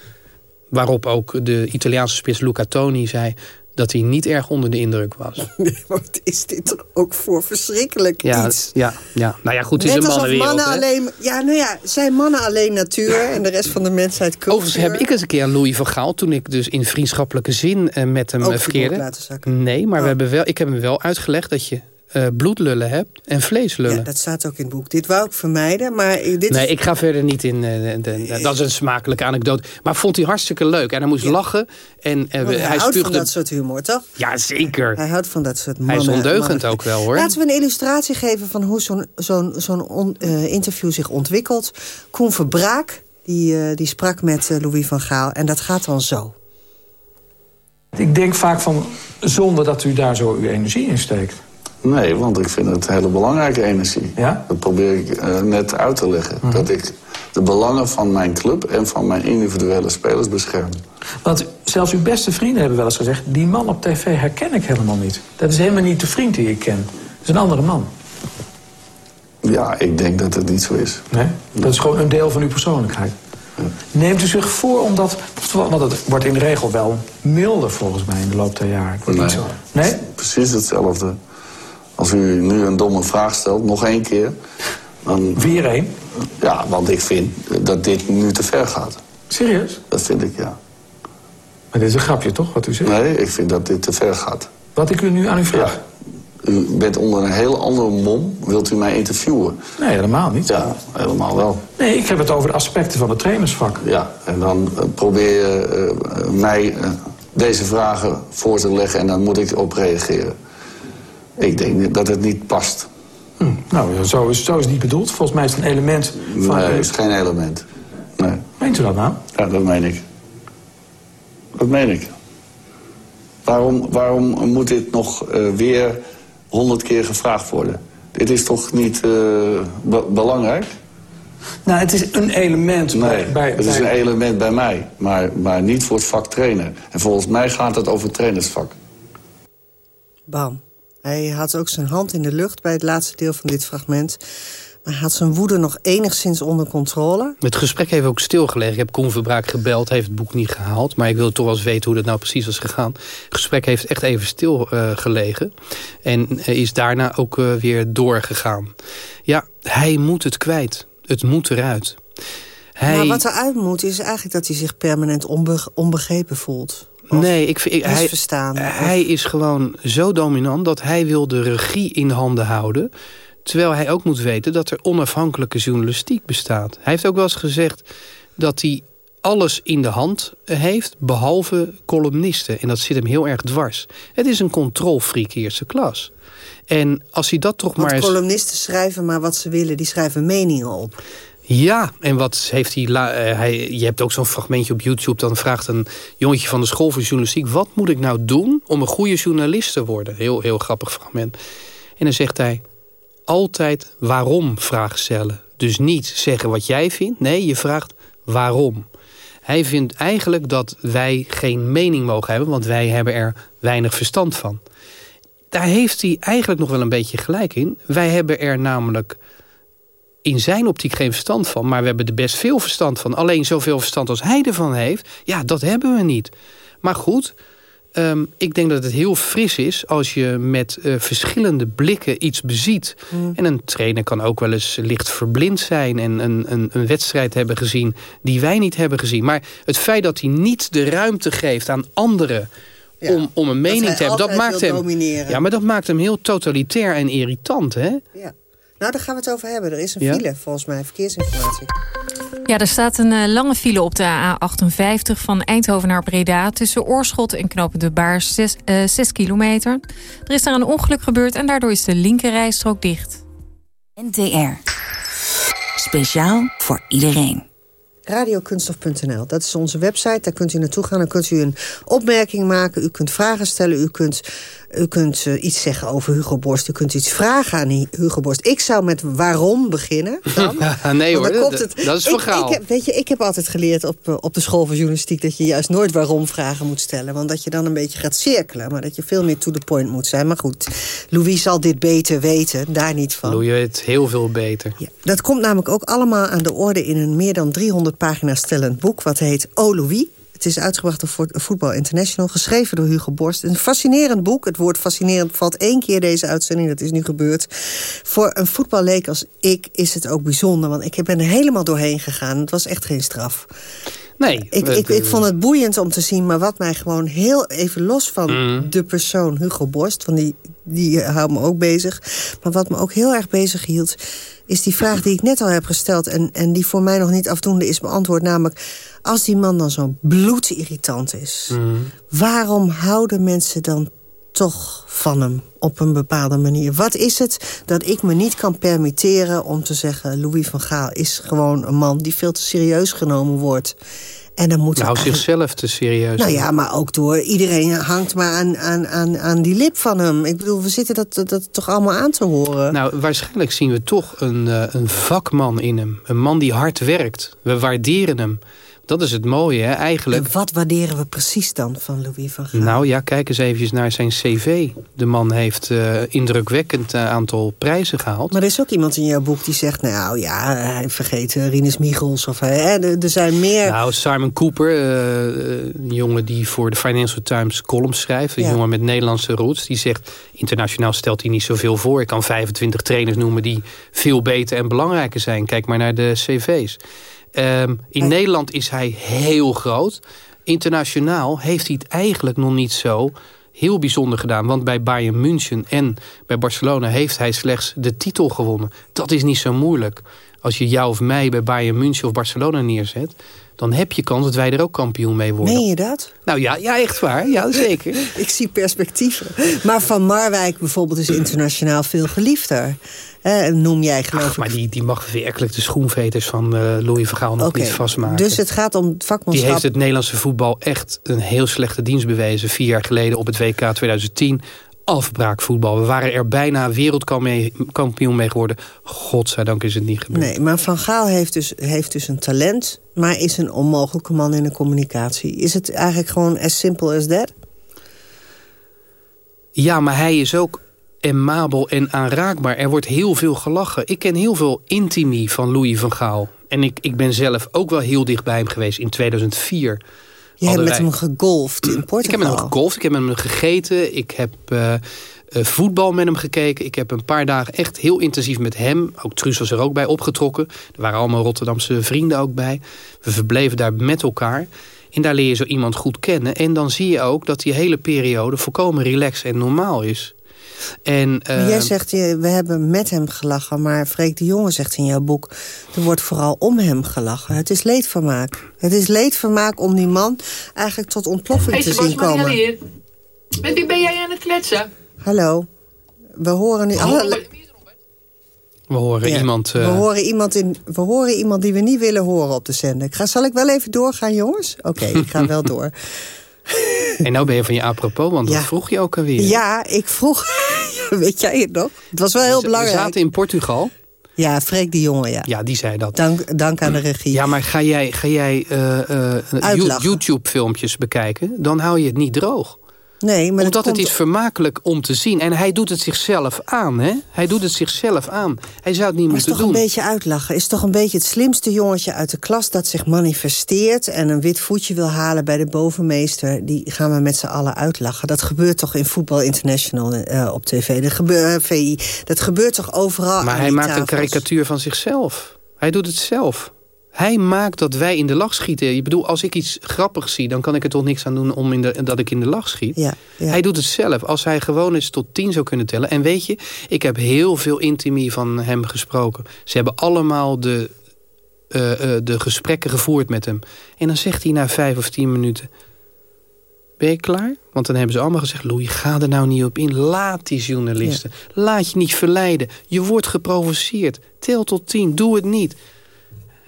Waarop ook de Italiaanse spits Luca Toni zei... dat hij niet erg onder de indruk was. <laughs> Nee, wat is dit toch ook voor verschrikkelijk Ja, iets? ja, ja. nou ja, goed, het is een mannenwereld. mannen hè. alleen... Ja, nou ja, zijn mannen alleen natuur en de rest van de mensheid cultuur. Overigens heb ik eens een keer aan Louis van Gaal... toen ik dus in vriendschappelijke zin eh, met hem Ook eh, verkeerde. laten zakken. Nee, maar Oh. we hebben wel, ik heb hem wel uitgelegd dat je eh, bloedlullen hebt en vleeslullen. Ja, dat staat ook in het boek. Dit wou ik vermijden, maar dit Nee, is... ik ga verder niet in. eh, de, de- dat is een smakelijke anekdote. Maar vond hij hartstikke leuk. En hij moest lachen. En eh, hij, hij houdt van dat soort humor, toch? Ja, zeker. Hij houdt van dat soort Hij mannen. is ondeugend mannen- ook wel, hoor. Laten we een illustratie geven van hoe zo'n zo'n zo'n on- eh, interview zich ontwikkelt. Koen Verbraak, die, die sprak met Louis van Gaal. En dat gaat dan zo. Ik denk vaak van, zonder dat u daar zo uw energie in steekt. Nee, want ik vind het hele belangrijke energie. Ja? Dat probeer ik eh, net uit te leggen. Mhm. Dat ik de belangen van mijn club en van mijn individuele spelers bescherm. Want zelfs uw beste vrienden hebben wel eens gezegd... die man op tv herken ik helemaal niet. Dat is helemaal niet de vriend die ik ken. Dat is een andere man. Ja, ik denk dat het niet zo is. Nee? Dat is gewoon een deel van uw persoonlijkheid. Neemt u zich voor om dat... Want het wordt in de regel wel milder volgens mij in de loop der jaren. Wordt niet zo. Nee? Precies hetzelfde. Als u nu een domme vraag stelt, nog één keer... Dan... Weer één? Ja, want ik vind dat dit nu te ver gaat. Serieus? Dat vind ik, ja. Maar dit is een grapje, toch, wat u zegt? Nee, ik vind dat dit te ver gaat. Wat ik u nu aan u vraag? U bent onder een heel andere mom. Wilt u mij interviewen? Nee, helemaal niet. Ja, helemaal wel. Nee, ik heb het over de aspecten van het trainersvak. Ja, en dan eh, probeer je eh, mij eh, deze vragen voor te leggen... en dan moet ik op reageren. Ik denk dat het niet past. Hm, nou, zo is, zo is het niet bedoeld. Volgens mij is het een element van... Nee, het is geen element. Nee. Meent u dat nou? Ja, dat meen ik. Dat meen ik. Waarom, waarom moet dit nog eh, weer honderd keer gevraagd worden? Dit is toch niet eh, be- belangrijk? Nou, het is een element Nee, bij... het is een element bij mij, maar, maar niet voor het vak trainen. En volgens mij gaat het over het trainersvak. Bam. Hij had ook zijn hand in de lucht bij het laatste deel van dit fragment. Maar hij had zijn woede nog enigszins onder controle. Het gesprek heeft ook stilgelegen. Ik heb Koen Verbraak gebeld, heeft het boek niet gehaald. Maar ik wil toch wel eens weten hoe dat nou precies was gegaan. Het gesprek heeft echt even stilgelegen. gelegen en is daarna ook uh, weer doorgegaan. Ja, hij moet het kwijt. Het moet eruit. Hij... Maar wat eruit moet is eigenlijk dat hij zich permanent onbe onbegrepen voelt. Nee, ik, ik, hij, hij is gewoon zo dominant dat hij wil de regie in handen houden. Terwijl hij ook moet weten dat er onafhankelijke journalistiek bestaat. Hij heeft ook wel eens gezegd dat hij alles in de hand heeft, behalve columnisten. En dat zit hem heel erg dwars. Het is een controlfreak eerste klas. En als hij dat toch Want maar columnisten schrijven maar wat ze willen. Die schrijven meningen op. Ja, en wat heeft hij, uh, hij... Je hebt ook zo'n fragmentje op YouTube. Dan vraagt een jongetje van de school voor journalistiek... wat moet ik nou doen om een goede journalist te worden? Heel, heel grappig fragment. En dan zegt hij... altijd waarom vraag stellen. Dus niet zeggen wat jij vindt. Nee, je vraagt waarom. Hij vindt eigenlijk dat wij geen mening mogen hebben... want wij hebben er weinig verstand van. Daar heeft hij eigenlijk nog wel een beetje gelijk in. Wij hebben er namelijk in zijn optiek geen verstand van. Maar we hebben er best veel verstand van. Alleen zoveel verstand als hij ervan heeft, ja, dat hebben we niet. Maar goed, um, ik denk dat het heel fris is als je met uh, verschillende blikken iets beziet. Mm. En een trainer kan ook wel eens licht verblind zijn... en een, een, een wedstrijd hebben gezien die wij niet hebben gezien. Maar het feit dat hij niet de ruimte geeft aan anderen... Ja, om, om een mening te hebben, dat maakt hem. Domineren. Ja, maar dat maakt hem heel totalitair en irritant, hè? Ja. Nou, daar gaan we het over hebben. Er is een file, volgens mij, verkeersinformatie. Ja, er staat een uh, lange file op de A58 van Eindhoven naar Breda... tussen Oorschot en Knopen de Baar, 6 uh, kilometer. Er is daar een ongeluk gebeurd en daardoor is de linkerrijstrook dicht. NTR. Speciaal voor iedereen radiokunstof.nl. Dat is onze website, daar kunt u naartoe gaan. Dan kunt u een opmerking maken, u kunt vragen stellen... u kunt, u kunt uh, iets zeggen over Hugo Borst, u kunt iets vragen aan Hugo Borst. Ik zou met waarom beginnen dan. <laughs> nee hoor, dat, het, dat is verhaal. Ik, ik heb, weet je, ik heb altijd geleerd op, uh, op de school van journalistiek... dat je juist nooit waarom vragen moet stellen. Want dat je dan een beetje gaat cirkelen. Maar dat je veel meer to the point moet zijn. Maar goed, Louis zal dit beter weten, daar niet van. Louis weet heel veel beter. Ja, dat komt namelijk ook allemaal aan de orde in een meer dan 300 pagina's stellend boek... wat heet O Louis. Het is uitgebracht door Voetbal International, geschreven door Hugo Borst. Een fascinerend boek. Het woord fascinerend valt één keer deze uitzending. Dat is nu gebeurd. Voor een voetballeek als ik is het ook bijzonder. Want ik ben er helemaal doorheen gegaan. Het was echt geen straf. Nee. Ik, ik, ik vond het boeiend om te zien. Maar wat mij gewoon heel even los van mm. de persoon Hugo Borst... want die, die houdt me ook bezig. Maar wat me ook heel erg bezig hield is die vraag die ik net al heb gesteld... en, en die voor mij nog niet afdoende is beantwoord. Namelijk, als die man dan zo bloedirritant is... Mm. waarom houden mensen dan toch van hem op een bepaalde manier? Wat is het dat ik me niet kan permitteren om te zeggen... Louis van Gaal is gewoon een man die veel te serieus genomen wordt... En dan moet nou, zichzelf te serieus. Nou ja, maar ook door iedereen hangt maar aan, aan, aan, aan die lip van hem. Ik bedoel, we zitten dat, dat, dat toch allemaal aan te horen. Nou, waarschijnlijk zien we toch een, uh, een vakman in hem. Een man die hard werkt. We waarderen hem. Dat is het mooie, hè? eigenlijk. En wat waarderen we precies dan van Louis van Gaal? Nou ja, kijk eens even naar zijn cv. De man heeft uh, indrukwekkend uh, aantal prijzen gehaald. Maar er is ook iemand in jouw boek die zegt... nou ja, hij vergeet uh, Rinus Michels. Of, er zijn meer... Nou, Simon Cooper, een jongen die voor de Financial Times columns schrijft. Een ja. jongen met Nederlandse roots. Die zegt, internationaal stelt hij niet zoveel voor. Ik kan 25 trainers noemen die veel beter en belangrijker zijn. Kijk maar naar de cv's. Um, in Nederland is hij heel groot. Internationaal heeft hij het eigenlijk nog niet zo heel bijzonder gedaan. Want bij Bayern München en bij Barcelona heeft hij slechts de titel gewonnen. Dat is niet zo moeilijk. Als je jou of mij bij Bayern München of Barcelona neerzet... dan heb je kans dat wij er ook kampioen mee worden. Meen je dat? Nou ja, ja echt waar. Ja, <laughs> zeker. Ik zie perspectieven. Maar Van Marwijk bijvoorbeeld is internationaal veel geliefder. Eh, noem jij geloof Ach, maar die, die mag werkelijk de schoenveters van uh, Louis Vergaal nog okay, niet vastmaken. Dus het gaat om vakmanschap. Die heeft het Nederlandse voetbal echt een heel slechte dienst bewezen. Vier jaar geleden op het WK 2010 afbraakvoetbal. We waren er bijna wereldkampioen mee geworden. Godzijdank is het niet gebeurd. Nee, maar Van Gaal heeft dus, heeft dus een talent... maar is een onmogelijke man in de communicatie. Is het eigenlijk gewoon as simple as that? Ja, maar hij is ook emabel en aanraakbaar. Er wordt heel veel gelachen. Ik ken heel veel intimie van Louis van Gaal. En ik, ik ben zelf ook wel heel dicht bij hem geweest in 2004. Je hebt met hem gegolfd in Portugal. Ik heb met hem gegolfd, ik heb met hem gegeten. Ik heb uh, voetbal met hem gekeken. Ik heb een paar dagen echt heel intensief met hem... ook Truus was er ook bij opgetrokken. Er waren allemaal Rotterdamse vrienden ook bij. We verbleven daar met elkaar. En daar leer je zo iemand goed kennen. En dan zie je ook dat die hele periode volkomen relaxed en normaal is. En, jij ehm, zegt, we hebben met hem gelachen, maar Freek de Jonge zegt in jouw boek... er wordt vooral om hem gelachen. Het is leedvermaak. Het is leedvermaak om die man eigenlijk tot ontploffing te zien komen. Hier. Met wie ben jij aan het kletsen? Hallo. We horen nu... Alle... We horen, iemand, uh... we, horen iemand in, we horen iemand die we niet willen horen op de zender. Ik ga, zal ik wel even doorgaan, jongens? Oké, ik ga wel door. <laughs> <laughs> En nou ben je van je apropos, want ja. dat vroeg je ook alweer. Ja, ik vroeg... <laughs> Weet jij het nog? Het was wel heel belangrijk. We zaten in Portugal. Ja, Freek die jongen, ja. Ja, die zei dat. Dank, dank aan de regie. Ja, maar ga jij, ga jij uh, uh, YouTube-filmpjes bekijken... dan hou je het niet droog. Nee, maar Omdat het is vermakelijk om te zien. En hij doet het zichzelf aan, hè? Hij doet het zichzelf aan. Hij zou het niet maar moeten doen. is toch een beetje uitlachen. Is toch een beetje het slimste jongetje uit de klas... dat zich manifesteert en een wit voetje wil halen bij de bovenmeester. Die gaan we met z'n allen uitlachen. Dat gebeurt toch in Voetbal International uh, op tv. Dat, gebeurt, VI. dat gebeurt toch overal Maar hij maakt een karikatuur van zichzelf. Hij doet het zelf. Hij maakt dat wij in de lach schieten. Ik bedoel, als ik iets grappigs zie... dan kan ik er toch niks aan doen om in de, dat ik in de lach schiet. Ja, Hij doet het zelf. Als hij gewoon eens tot tien zou kunnen tellen. En weet je, ik heb heel veel intimie van hem gesproken. Ze hebben allemaal de, uh, uh, de gesprekken gevoerd met hem. En dan zegt hij na vijf of tien minuten... Ben je klaar? Want dan hebben ze allemaal gezegd... Louis, ga er nou niet op in. Laat die journalisten. Ja. Laat je niet verleiden. Je wordt geprovoceerd. Tel tot tien. Doe het niet.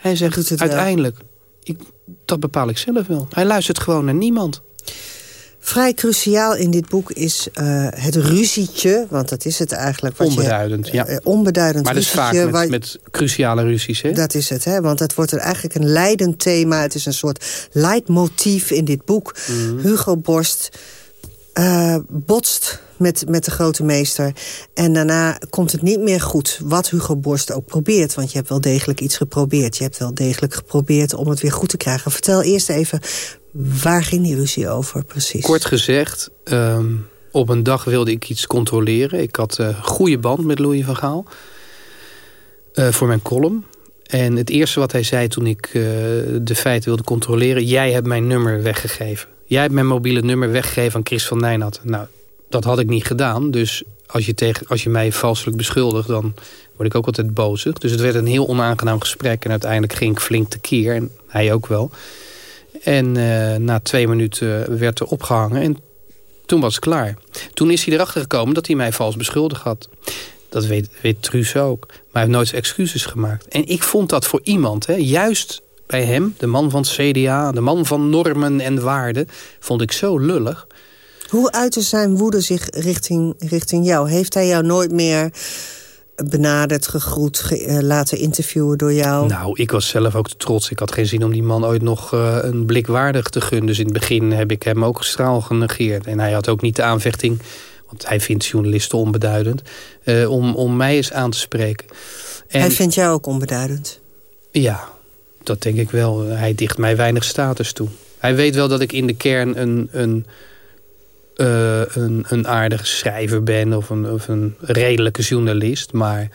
Hij zegt het uiteindelijk, ik, dat bepaal ik zelf wel. Hij luistert gewoon naar niemand. Vrij cruciaal in dit boek is uh, het ruzietje, want dat is het eigenlijk. Wat onbeduidend, je, ja. Uh, onbeduidend Maar dat is vaak met, waar, met, cruciale ruzies, hè? Dat is het, hè? want het wordt er eigenlijk een leidend thema. Het is een soort leidmotief in dit boek. Mm. Hugo Borst uh, botst met, met de grote meester. En daarna komt het niet meer goed. Wat Hugo Borst ook probeert. Want je hebt wel degelijk iets geprobeerd. Je hebt wel degelijk geprobeerd om het weer goed te krijgen. Vertel eerst even, waar ging die ruzie over precies? Kort gezegd, um, op een dag wilde ik iets controleren. Ik had een uh, goede band met Louis van Gaal. Uh, voor mijn column. En het eerste wat hij zei toen ik de feiten wilde controleren... jij hebt mijn nummer weggegeven. Jij hebt mijn mobiele nummer weggegeven aan Chris van Nijnat. Nou, dat had ik niet gedaan. Dus als je, tegen, als je mij valselijk beschuldigt, dan word ik ook altijd bozig. Dus het werd een heel onaangenaam gesprek. En uiteindelijk ging ik flink tekeer. En hij ook wel. En uh, na twee minuten werd er opgehangen. En toen was het klaar. Toen is hij erachter gekomen dat hij mij vals beschuldigd had. Dat weet, weet Truus ook. Maar hij heeft nooit excuses gemaakt. En ik vond dat voor iemand, hè, juist bij hem... de man van het CDA, de man van normen en waarden... vond ik zo lullig. Hoe uitte zijn woede zich richting, richting jou? Heeft hij jou nooit meer benaderd, gegroet, ge, uh, laten interviewen door jou? Nou, ik was zelf ook te trots. Ik had geen zin om die man ooit nog uh, een blik waardig te gunnen. Dus in het begin heb ik hem ook straal genegeerd. En hij had ook niet de aanvechting, want hij vindt journalisten onbeduidend... Uh, om, om mij eens aan te spreken. En, hij vindt jou ook onbeduidend? Ja, dat denk ik wel. Hij dicht mij weinig status toe. Hij weet wel dat ik in de kern een... een uh, een, een aardige schrijver ben of een, of een redelijke journalist. Maar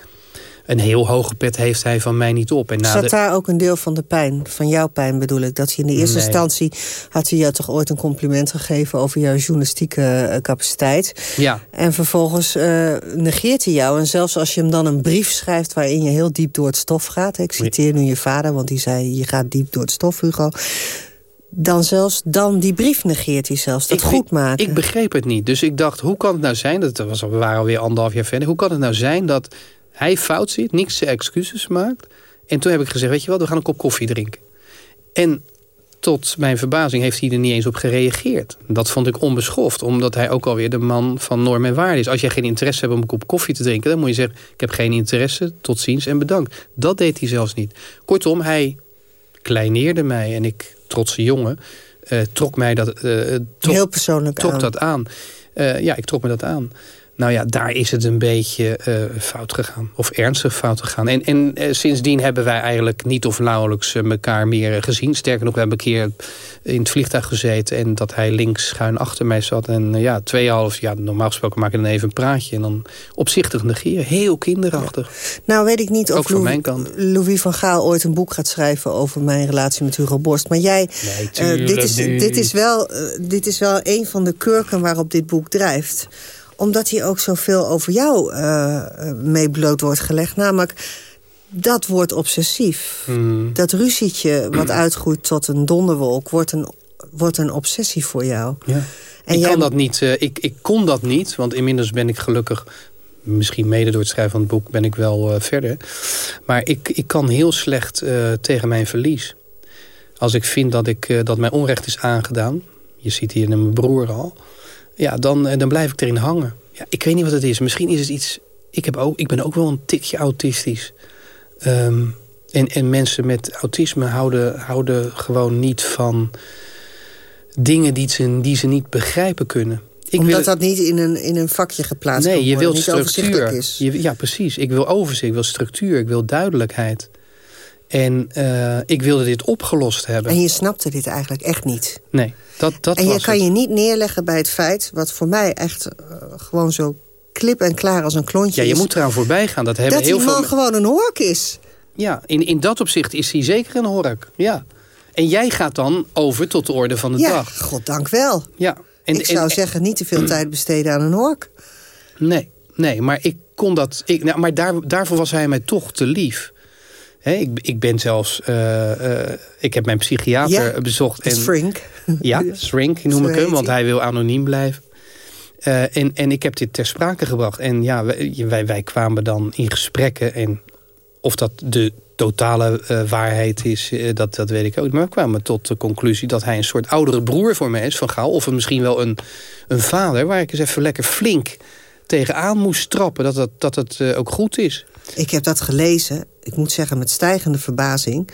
een heel hoge pet heeft hij van mij niet op. En na Zat de... daar ook een deel van de pijn, van jouw pijn bedoel ik? Dat hij in de eerste nee. instantie had hij jou toch ooit een compliment gegeven... over jouw journalistieke uh, capaciteit. Ja. En vervolgens uh, negeert hij jou. En zelfs als je hem dan een brief schrijft waarin je heel diep door het stof gaat... ik citeer nu je vader, want die zei je gaat diep door het stof, Hugo dan zelfs dan die brief negeert hij zelfs. Dat ik, goed maken. Ik begreep het niet. Dus ik dacht, hoe kan het nou zijn... Dat was, we waren alweer anderhalf jaar verder. Hoe kan het nou zijn dat hij fout zit, niks excuses maakt... en toen heb ik gezegd, weet je wat, we gaan een kop koffie drinken. En tot mijn verbazing heeft hij er niet eens op gereageerd. Dat vond ik onbeschoft, omdat hij ook alweer de man van norm en waarde is. Als jij geen interesse hebt om een kop koffie te drinken... dan moet je zeggen, ik heb geen interesse, tot ziens en bedankt. Dat deed hij zelfs niet. Kortom, hij kleineerde mij en ik, trotse jongen... Uh, trok mij dat, uh, trok, Heel persoonlijk trok aan. dat aan. Uh, ja, ik trok me dat aan. Nou ja, daar is het een beetje uh, fout gegaan. Of ernstig fout gegaan. En, en uh, sindsdien hebben wij eigenlijk niet of nauwelijks uh, elkaar meer gezien. Sterker nog, we hebben een keer in het vliegtuig gezeten... en dat hij links schuin achter mij zat. En ja, tweeënhalf, ja, normaal gesproken maak je dan even een praatje... en dan opzichtig negeren. Heel kinderachtig. Nou, weet ik niet Ook of van. Louis van Gaal ooit een boek gaat schrijven... over mijn relatie met Hugo Borst. Maar jij, nee, dit, is, dit, is wel, dit is wel een van de kurken waarop dit boek drijft omdat hij ook zoveel over jou uh, mee bloot wordt gelegd. Namelijk, dat wordt obsessief. Mm. Dat ruzietje wat uitgroeit tot een donderwolk... wordt een, wordt een obsessie voor jou. Ja. En ik, jij... kan dat niet, uh, ik, ik kon dat niet, want inmiddels ben ik gelukkig... misschien mede door het schrijven van het boek ben ik wel uh, verder. Maar ik, ik kan heel slecht uh, tegen mijn verlies. Als ik vind dat, ik, dat mij onrecht is aangedaan... je ziet hier mijn broer al ja, dan, dan blijf ik erin hangen. Ja, ik weet niet wat het is. Misschien is het iets... Ik, heb ook, ik ben ook wel een tikje autistisch. Um, en, en mensen met autisme houden, houden gewoon niet van dingen die ze, die ze niet begrijpen kunnen. Ik Omdat wil, dat niet in een, in een vakje geplaatst nee, je wilt structuur. Is. Je, ja, precies. Ik wil overzicht, ik wil structuur, ik wil duidelijkheid. En uh, ik wilde dit opgelost hebben. En je snapte dit eigenlijk echt niet? Nee, dat, dat En je kan het. je niet neerleggen bij het feit... wat voor mij echt uh, gewoon zo klip en klaar als een klontje Ja, je is... moet eraan voorbij gaan. Dat, hebben dat heel die man veel... gewoon een hork is. Ja, in, in dat opzicht is hij zeker een hork. Ja. En jij gaat dan over tot de orde van de ja, dag. goddank wel. Ja. En, ik zou en, zeggen, niet te veel tijd besteden aan een hork. Nee, nee maar ik kon dat... Ik, nou, maar daar, daarvoor was hij mij toch te lief. He, ik, ik, ben zelfs... Uh, uh, ik heb mijn psychiater ja, bezocht. En, Shrink. Ja, <laughs> Shrink noem ik hem, want hij wil anoniem blijven. Uh, en, en ik heb dit ter sprake gebracht. En ja, wij, wij, wij kwamen dan in gesprekken. En of dat de totale waarheid is, dat, dat weet ik ook. Maar we kwamen tot de conclusie dat hij een soort oudere broer voor mij is van Gaal. Of misschien wel een, een vader waar ik eens even lekker flink tegenaan moest trappen. Dat, dat, dat het ook goed is. Ik heb dat gelezen, ik moet zeggen met stijgende verbazing.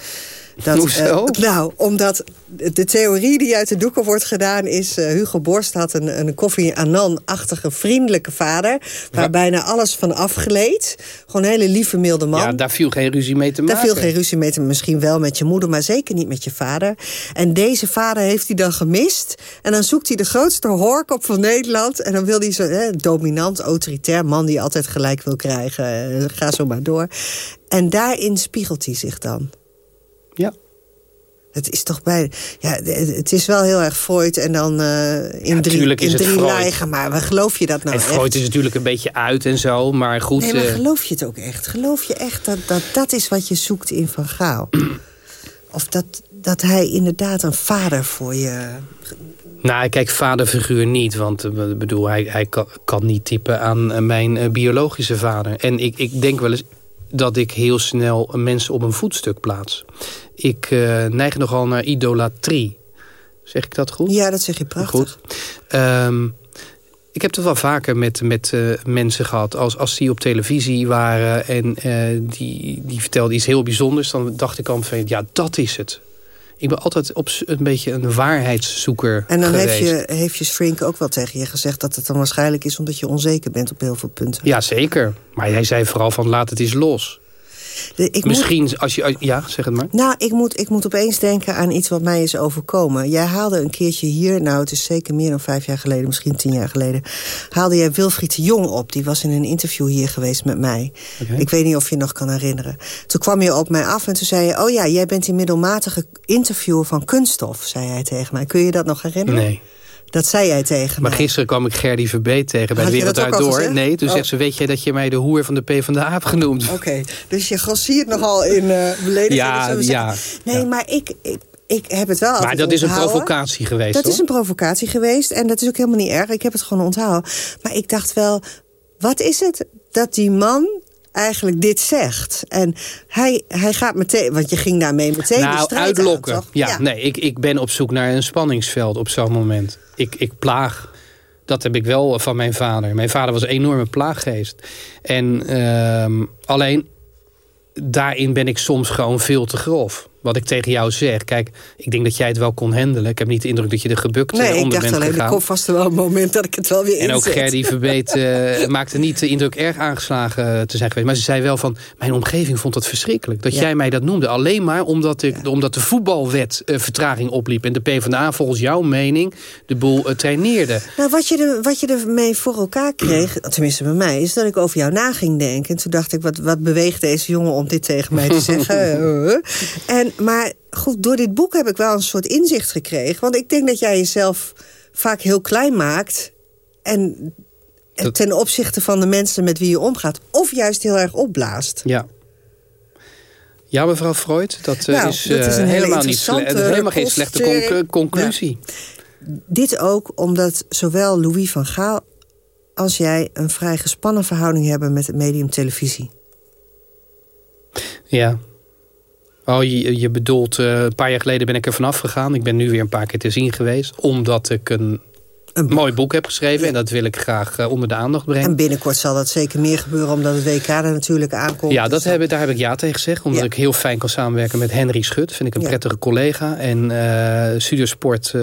Dat? Uh, nou, omdat de theorie die uit de doeken wordt gedaan is... Uh, Hugo Borst had een, een koffie Annan-achtige vriendelijke vader... waar ja. bijna alles van afgeleed. Gewoon een hele lieve, milde man. Ja, daar viel geen ruzie mee te maken. Daar viel geen ruzie mee te Misschien wel met je moeder, maar zeker niet met je vader. En deze vader heeft hij dan gemist. En dan zoekt hij de grootste hork op van Nederland. En dan wil hij zo, hè, dominant, autoritair man... die altijd gelijk wil krijgen. Ga zo maar door. En daarin spiegelt hij zich dan. Ja. Het is toch bij. Ja, het is wel heel erg Freud en dan uh, in ja, drie, in drie lijgen. Maar waar geloof je dat nou en echt? Freud is natuurlijk een beetje uit en zo, maar goed. Nee, maar uh... geloof je het ook echt? Geloof je echt dat dat, dat is wat je zoekt in Van Gaal? <clears throat> of dat, dat hij inderdaad een vader voor je... Nou, kijk, vaderfiguur niet. Want ik bedoel, hij, hij kan, kan, niet typen aan mijn biologische vader. En ik, ik denk wel eens dat ik heel snel mensen op een voetstuk plaats. Ik uh, neig nogal naar idolatrie. Zeg ik dat goed? Ja, dat zeg je prachtig. Goed. Um, ik heb het wel vaker met, met uh, mensen gehad. Als, als die op televisie waren en uh, die, die vertelden iets heel bijzonders... dan dacht ik al van, ja, dat is het. Ik ben altijd op een beetje een waarheidszoeker En dan geweest. heeft je, heeft je Shrink ook wel tegen je gezegd... dat het dan waarschijnlijk is omdat je onzeker bent op heel veel punten. Ja, zeker. Maar hij zei vooral van laat het eens los. Ik Misschien moet, als je... Ja, zeg het maar. Nou, ik moet, ik moet opeens denken aan iets wat mij is overkomen. Jij haalde een keertje hier, nou het is zeker meer dan vijf jaar geleden... misschien tien jaar geleden, haalde jij Wilfried de Jong op. Die was in een interview hier geweest met mij. Okay. Ik weet niet of je nog kan herinneren. Toen kwam je op mij af en toen zei je... oh ja, jij bent die middelmatige interviewer van Kunststof, zei hij tegen mij. Kun je dat nog herinneren? Nee. Dat zei jij tegen maar mij. gisteren kwam ik Gerdy Verbeet tegen bij Had de Wereld Door. gezegd? Nee, toen Oh. zegt ze, weet jij dat je mij de hoer van de PvdA hebt genoemd? Oké, okay. dus je grossiert nogal in uh, beledigingen. Ja, ja. Nee, ja. maar ik, ik, ik heb het wel Maar dat is een provocatie geweest, Dat hoor. is een provocatie geweest en dat is ook helemaal niet erg. Ik heb het gewoon onthouden. Maar ik dacht wel, wat is het dat die man eigenlijk dit zegt. En hij, hij gaat meteen, want je ging daarmee meteen de nou, strijd uitlokken. aan, toch? ja, nee, ik, ik ben op zoek naar een spanningsveld op zo'n moment. Ik, ik plaag. Dat heb ik wel van mijn vader. Mijn vader was een enorme plaaggeest. En ehm, alleen daarin ben ik soms gewoon veel te grof. Wat ik tegen jou zeg. Kijk, ik denk dat jij het wel kon handelen. Ik heb niet de indruk dat je er gebukt eh, Nee, ik onder dacht bent alleen, er komt vast wel een moment dat ik het wel weer En ook inzet. Gerdy Verbeet eh, <laughs> maakte niet de indruk erg aangeslagen te zijn geweest. Maar ze zei wel van, mijn omgeving vond het verschrikkelijk. Dat Ja. jij mij dat noemde. Alleen maar omdat, ik, omdat de voetbalwet eh, vertraging opliep. En de PvdA volgens jouw mening de boel eh, traineerde. Nou, wat je, er, wat je ermee voor elkaar kreeg, <clears throat> tenminste bij mij... is dat ik over jou na ging denken. En toen dacht ik, wat, wat beweegt deze jongen om dit tegen mij te <laughs> zeggen? Eh. en, maar goed, door dit boek heb ik wel een soort inzicht gekregen. Want ik denk dat jij jezelf vaak heel klein maakt... en Dat- ten opzichte van de mensen met wie je omgaat... of juist heel erg opblaast. Ja. Ja, mevrouw Freud, dat, eh, Nou, is, dat is eh, helemaal, niet helemaal geen slechte conc- constatering. conclusie. Dit ook omdat zowel Louis van Gaal als jij... een vrij gespannen verhouding hebben met het medium televisie. Ja. Oh, je, je bedoelt, eh, een paar jaar geleden ben ik er vanaf gegaan. Ik ben nu weer een paar keer te zien geweest. Omdat ik een, mooi boek heb geschreven. En dat wil ik graag eh, onder de aandacht brengen. En binnenkort zal dat zeker meer gebeuren... omdat het WK er natuurlijk aankomt. Ja, dat heb, ik- daar heb ik ja tegen gezegd. Omdat ik heel fijn kan samenwerken met Henry Schut. Vind ik een Ja. prettige collega. En eh Studiosport eh,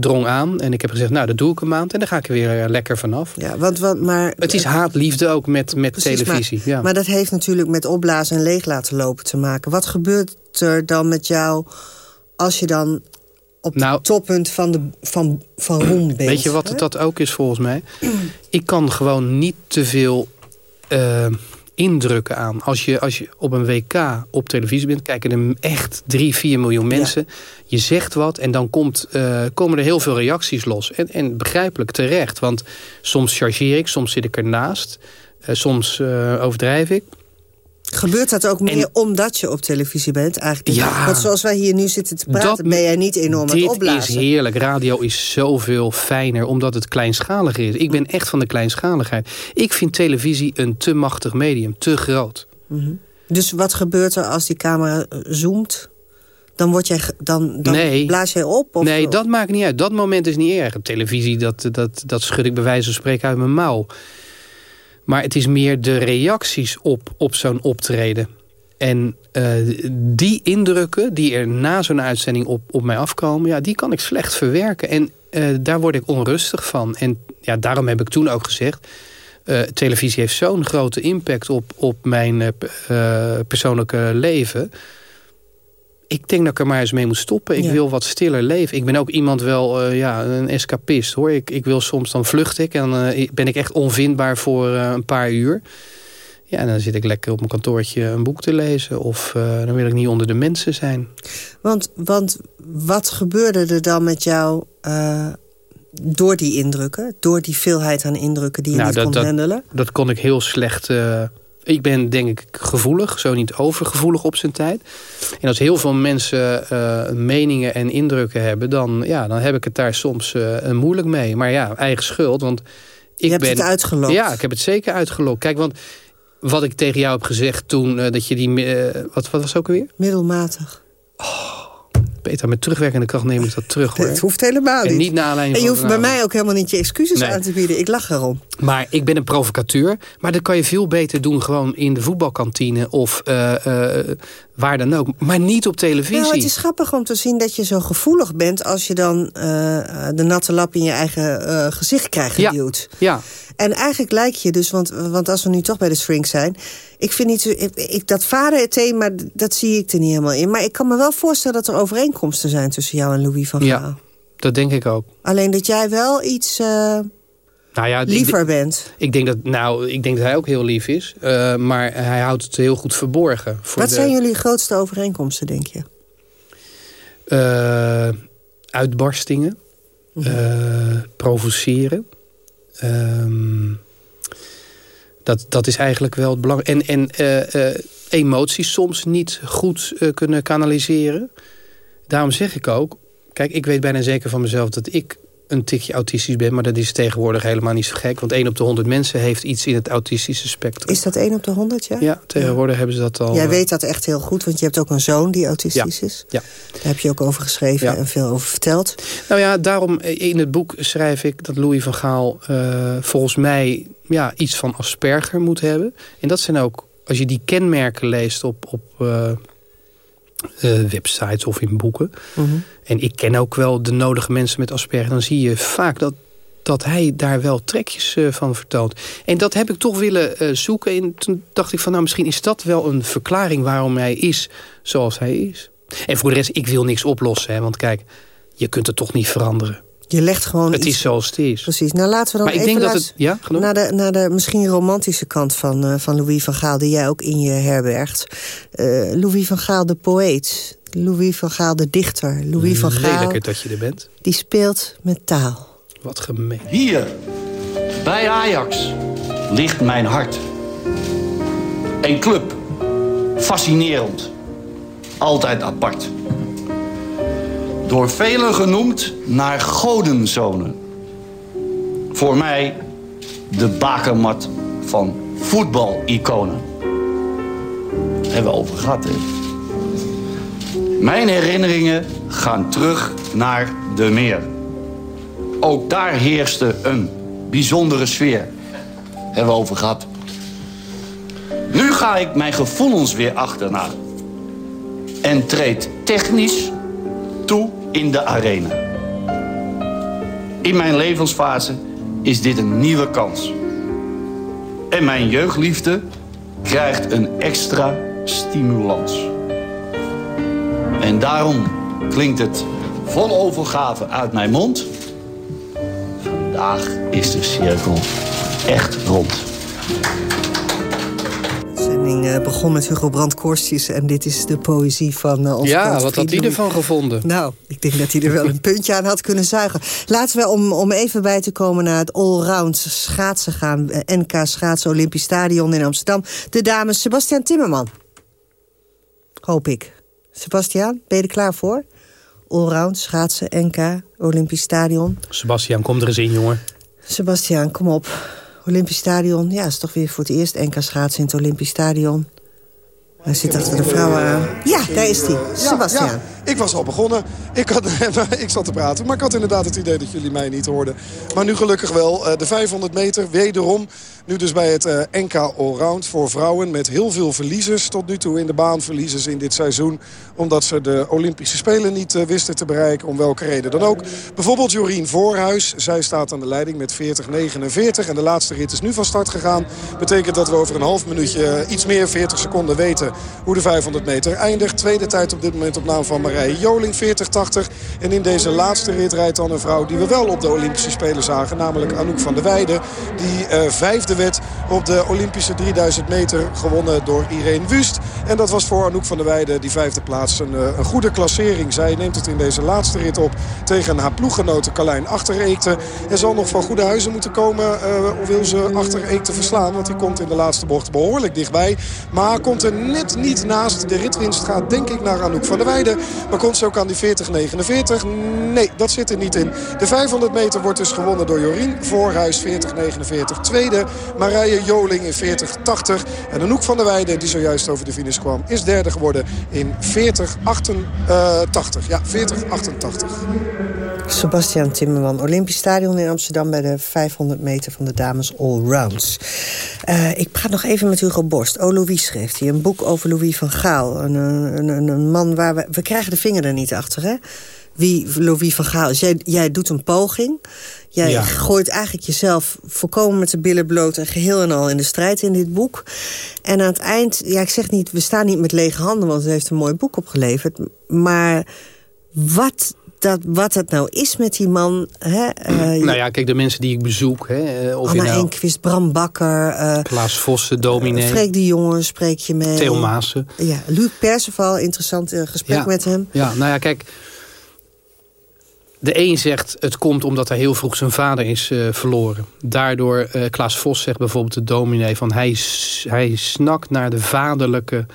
drong aan. En ik heb gezegd, nou, dat doe ik een maand. En dan ga ik er weer lekker vanaf. Ja, want, want, maar, Het is haatliefde ook met, met Precies, televisie. Maar, ja. maar dat heeft natuurlijk met opblazen en leeg laten lopen te maken. Wat gebeurt er dan met jou als je dan op Nou- het toppunt van, de, van, van <clears throat> roem bent? Weet je wat het dat ook is volgens mij? Ik kan gewoon niet te veel eh, indrukken aan. Als je, als je op een WK op televisie bent... kijken er echt drie, vier miljoen mensen. Je zegt wat en dan komt, eh, komen er heel veel reacties los. En, en begrijpelijk terecht. Want soms chargeer ik, soms zit ik ernaast. eh, soms overdrijf ik. Gebeurt dat ook meer omdat je op televisie bent? Eigenlijk? Ja. Want zoals wij hier nu zitten te praten... Dat- ben jij niet enorm aan het Dit opblazen. is heerlijk. Radio is zoveel fijner omdat het kleinschalig is. Ik ben echt van de kleinschaligheid. Ik vind televisie een te machtig medium, te groot. Mhm. Dus wat gebeurt er als die camera eh, zoomt? Dan, word jij, dan, dan Nee. blaas jij op? Of, nee, dat maakt niet uit. Dat moment is niet erg. Op televisie, dat, dat, dat schud ik bij wijze van spreken uit mijn mouw. Maar het is meer de reacties op, op zo'n optreden. En eh, die indrukken die er na zo'n uitzending op, op mij afkomen... Ja, die kan ik slecht verwerken. En eh, daar word ik onrustig van. En ja, daarom heb ik toen ook gezegd... eh, televisie heeft zo'n grote impact op, op mijn persoonlijke leven... Ik denk dat ik er maar eens mee moet stoppen. Ik Ja. wil wat stiller leven. Ik ben ook iemand wel, eh, ja, een escapist hoor. Ik, ik wil soms, dan vlucht ik en dan eh, ben ik echt onvindbaar voor eh, een paar uur. Ja, en dan zit ik lekker op mijn kantoortje een boek te lezen. Of dan wil ik niet onder de mensen zijn. Want, want wat gebeurde er dan met jou door die indrukken? Door die veelheid aan indrukken die je Nou, niet dat, kon dat, handelen? dat kon ik heel slecht... ik ben denk ik gevoelig, zo niet overgevoelig op zijn tijd. En als heel veel mensen eh, meningen en indrukken hebben... Dan, ja, dan heb ik het daar soms eh, moeilijk mee. Maar ja, eigen schuld, want ik Je hebt ben... het uitgelokt. Ja, ik heb het zeker uitgelokt. Kijk, want wat ik tegen jou heb gezegd toen... eh, dat je die... wat, wat was het ook alweer? Middelmatig. Peter, met terugwerkende kracht neem ik dat terug, <laughs> hoor. Het hoeft helemaal En niet. niet naar en je van hoeft bij mij ook helemaal niet je excuses Nee. aan te bieden. Ik lach erom. Maar ik ben een provocateur. Maar dat kan je veel beter doen gewoon in de voetbalkantine of eh, eh, waar dan ook. Maar niet op televisie. Nou, het is grappig om te zien dat je zo gevoelig bent... als je dan eh, de natte lap in je eigen eh, gezicht krijgt geduwd. Ja. En eigenlijk lijkt je dus, want, want als we nu toch bij de Sphinx zijn... ik vind niet ik- dat vaderthema, dat zie ik er niet helemaal in. Maar ik kan me wel voorstellen dat er overeenkomsten zijn... tussen jou en Louis van Gaal. Ja, dat denk ik ook. Alleen dat jij wel iets eh, Nou ja, liever bent. Ik denk, dat, nou, ik denk dat hij ook heel lief is. eh, maar hij houdt het heel goed verborgen. Voor Wat de, zijn jullie grootste overeenkomsten, denk je? eh, uitbarstingen. Mhm. eh, provoceren. Ehm, dat, dat is eigenlijk wel het belangrijkste. En, en emoties soms niet goed kunnen kanaliseren. Daarom zeg ik ook... Kijk, ik weet bijna zeker van mezelf dat ik een tikje autistisch ben. Maar dat is tegenwoordig helemaal niet zo gek. Want 1 op de 100 mensen heeft iets in het autistische spectrum. Is dat 1 op de 100, ja? Ja, tegenwoordig hebben ze dat al. Jij eh, weet dat echt heel goed, want je hebt ook een zoon die autistisch is. Ja. Daar heb je ook over geschreven Ja. en veel over verteld. Nou ja, daarom eh, in het boek schrijf ik dat Louis van Gaal eh, volgens mij ja, iets van Asperger moet hebben. En dat zijn ook, als je die kenmerken leest op, op eh, websites of in boeken. Mhm. En ik ken ook wel de nodige mensen met Asperger. Dan zie je vaak dat, dat hij daar wel trekjes eh, van vertoont. En dat heb ik toch willen eh, zoeken. En toen dacht ik van nou misschien is dat wel een verklaring waarom hij is zoals hij is. En voor de rest, ik wil niks oplossen. Hè, want kijk, je kunt het toch niet veranderen. Je legt gewoon Het iets- is zoals het is. Precies. Nou, laten we dan Maar ik even denk dat luisteren het- ja, naar, de, naar de misschien romantische kant van, eh, van Louis van Gaal... die jij ook in je herbergt. Eh, Louis van Gaal, de poëet. Louis van Gaal, de dichter. Louis van Gaal, Lelijker dat je er bent. die speelt met taal. Wat gemeen. Hier, bij Ajax, ligt mijn hart. Een club, fascinerend, altijd apart. Door velen genoemd naar godenzonen. Voor mij de bakermat van voetbaliconen. Hebben we over gehad, hè? Mijn herinneringen gaan terug naar de meer. Ook daar heerste een bijzondere sfeer. Hebben we over gehad. Nu ga ik mijn gevoelens weer achterna. En treed technisch in de arena. In mijn levensfase is dit een nieuwe kans. En mijn jeugdliefde krijgt een extra stimulans. En daarom klinkt het vol overgave uit mijn mond. Vandaag is de cirkel echt rond. Eh, begon met Hugo Korstjes... en dit is de poëzie van uh, onze Ja, grote wat had hij ervan gevonden? Nou, ik denk dat hij er wel een <laughs> puntje aan had kunnen zuigen. Laten we, om, om even bij te komen naar het allround schaatsen gaan... eh, NK Schaatsen Olympisch Stadion in Amsterdam. De dames Sebastian Timmerman. Hoop ik. Sebastian, ben je er klaar voor? Allround schaatsen, NK, Olympisch Stadion. Sebastian, kom er eens in, jongen. Sebastian, kom op. Olympisch Stadion. Ja, is toch weer voor het eerst NK schaatsen in het Olympisch Stadion. Hij zit achter de vrouwen aan. Ja, daar is hij. Sebastian. Ja, ik was al begonnen. Ik, had, <laughs> ik zat te praten, maar ik had inderdaad het idee dat jullie mij niet hoorden. Maar nu gelukkig wel. Eh, De 500 meter, wederom. Nu dus bij het eh, NK Allround voor vrouwen. Met heel veel verliezers tot nu toe in de baan. Verliezers in dit seizoen. Omdat ze de Olympische Spelen niet eh, wisten te bereiken. Om welke reden dan ook. Bijvoorbeeld Jorien Voorhuis. Zij staat aan de leiding met 40-49. En de laatste rit is nu van start gegaan. Betekent dat we over een half minuutje eh, iets meer 40 seconden weten hoe de 500 meter eindigt. Tweede tijd op dit moment op naam van Marije Joling, 40-80. En in deze laatste rit rijdt dan een vrouw die we wel op de Olympische Spelen zagen. Namelijk Anouk van der Weijden. Die eh, vijfde op de Olympische 3000 meter. Gewonnen door Irene Wust. En dat was voor Anouk van der Weijden, die vijfde plaats, een, eh, een goede klassering. Zij neemt het in deze laatste rit op tegen haar ploeggenote Carlijn Achtereekte. En zal nog van goede huizen moeten komen eh, of wil ze Achtereekte verslaan. Want die komt in de laatste bocht behoorlijk dichtbij. Maar komt er net niet naast. De ritwinst gaat denk ik naar Anouk van der Weijden. Maar komt ze ook aan die 40-49? Nee, dat zit er niet in. De 500 meter wordt dus gewonnen door Jorien Voorhuis 40-49. Tweede Marije Joling in 40-80. En Anouk van der Weijden, die zojuist over de finish kwam, is derde geworden in 40-88. Ja, 40-88. Sebastian Timmerman, Olympisch Stadion in Amsterdam... bij de 500 meter van de dames allrounds. Uh, ik praat nog even met Hugo Borst. O, Louis schreef hij een boek over Louis van Gaal. Een, een, een, een man waar we... We krijgen de vinger er niet achter, hè? Wie Louis van Gaal is. Jij, jij doet een poging. Jij ja. gooit eigenlijk jezelf volkomen met de billen bloot... en geheel en al in de strijd in dit boek. En aan het eind... Ja, ik zeg niet, we staan niet met lege handen... want hij heeft een mooi boek opgeleverd. Maar wat dat, wat het nou is met die man. Hè, uh, nou ja, kijk, de mensen die ik bezoek. Hè, of Anna nou, Enquist, Bram Bakker. Uh, Klaas Vossen, dominee. Freek de Jonge spreek je mee. Theo Maassen. Ja, Luc Perceval, interessant uh, gesprek ja, met hem. Ja, nou ja, kijk. De een zegt het komt omdat hij heel vroeg zijn vader is uh, verloren. Daardoor, uh, Klaas Vos zegt bijvoorbeeld de dominee... van hij, hij snakt naar de vaderlijke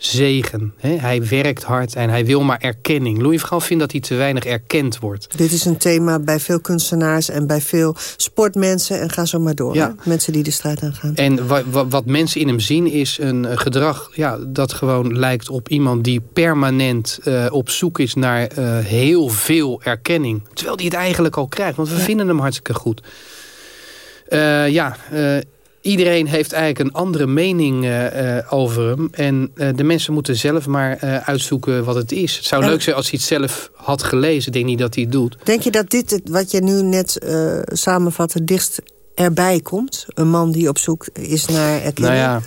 zegen. Hè? Hij werkt hard en hij wil maar erkenning. Louis van Gaal vindt dat hij te weinig erkend wordt. Dit is een thema bij veel kunstenaars en bij veel sportmensen. En ga zo maar door. Ja. Mensen die de straat aangaan. En wa wa wat mensen in hem zien is een eh, gedrag ja, dat gewoon lijkt op iemand die permanent uh, op zoek is naar uh, heel veel erkenning. Terwijl hij het eigenlijk al krijgt, want we ja. vinden hem hartstikke goed. Uh, ja, iedereen heeft eigenlijk een andere mening uh, over hem. En uh, de mensen moeten zelf maar uitzoeken wat het is. Het zou en... leuk zijn als hij het zelf had gelezen. Ik denk niet dat hij het doet. Denk je dat dit, wat je nu net samenvat, het dichtst erbij komt? Een man die op zoek is naar erkenning? Nou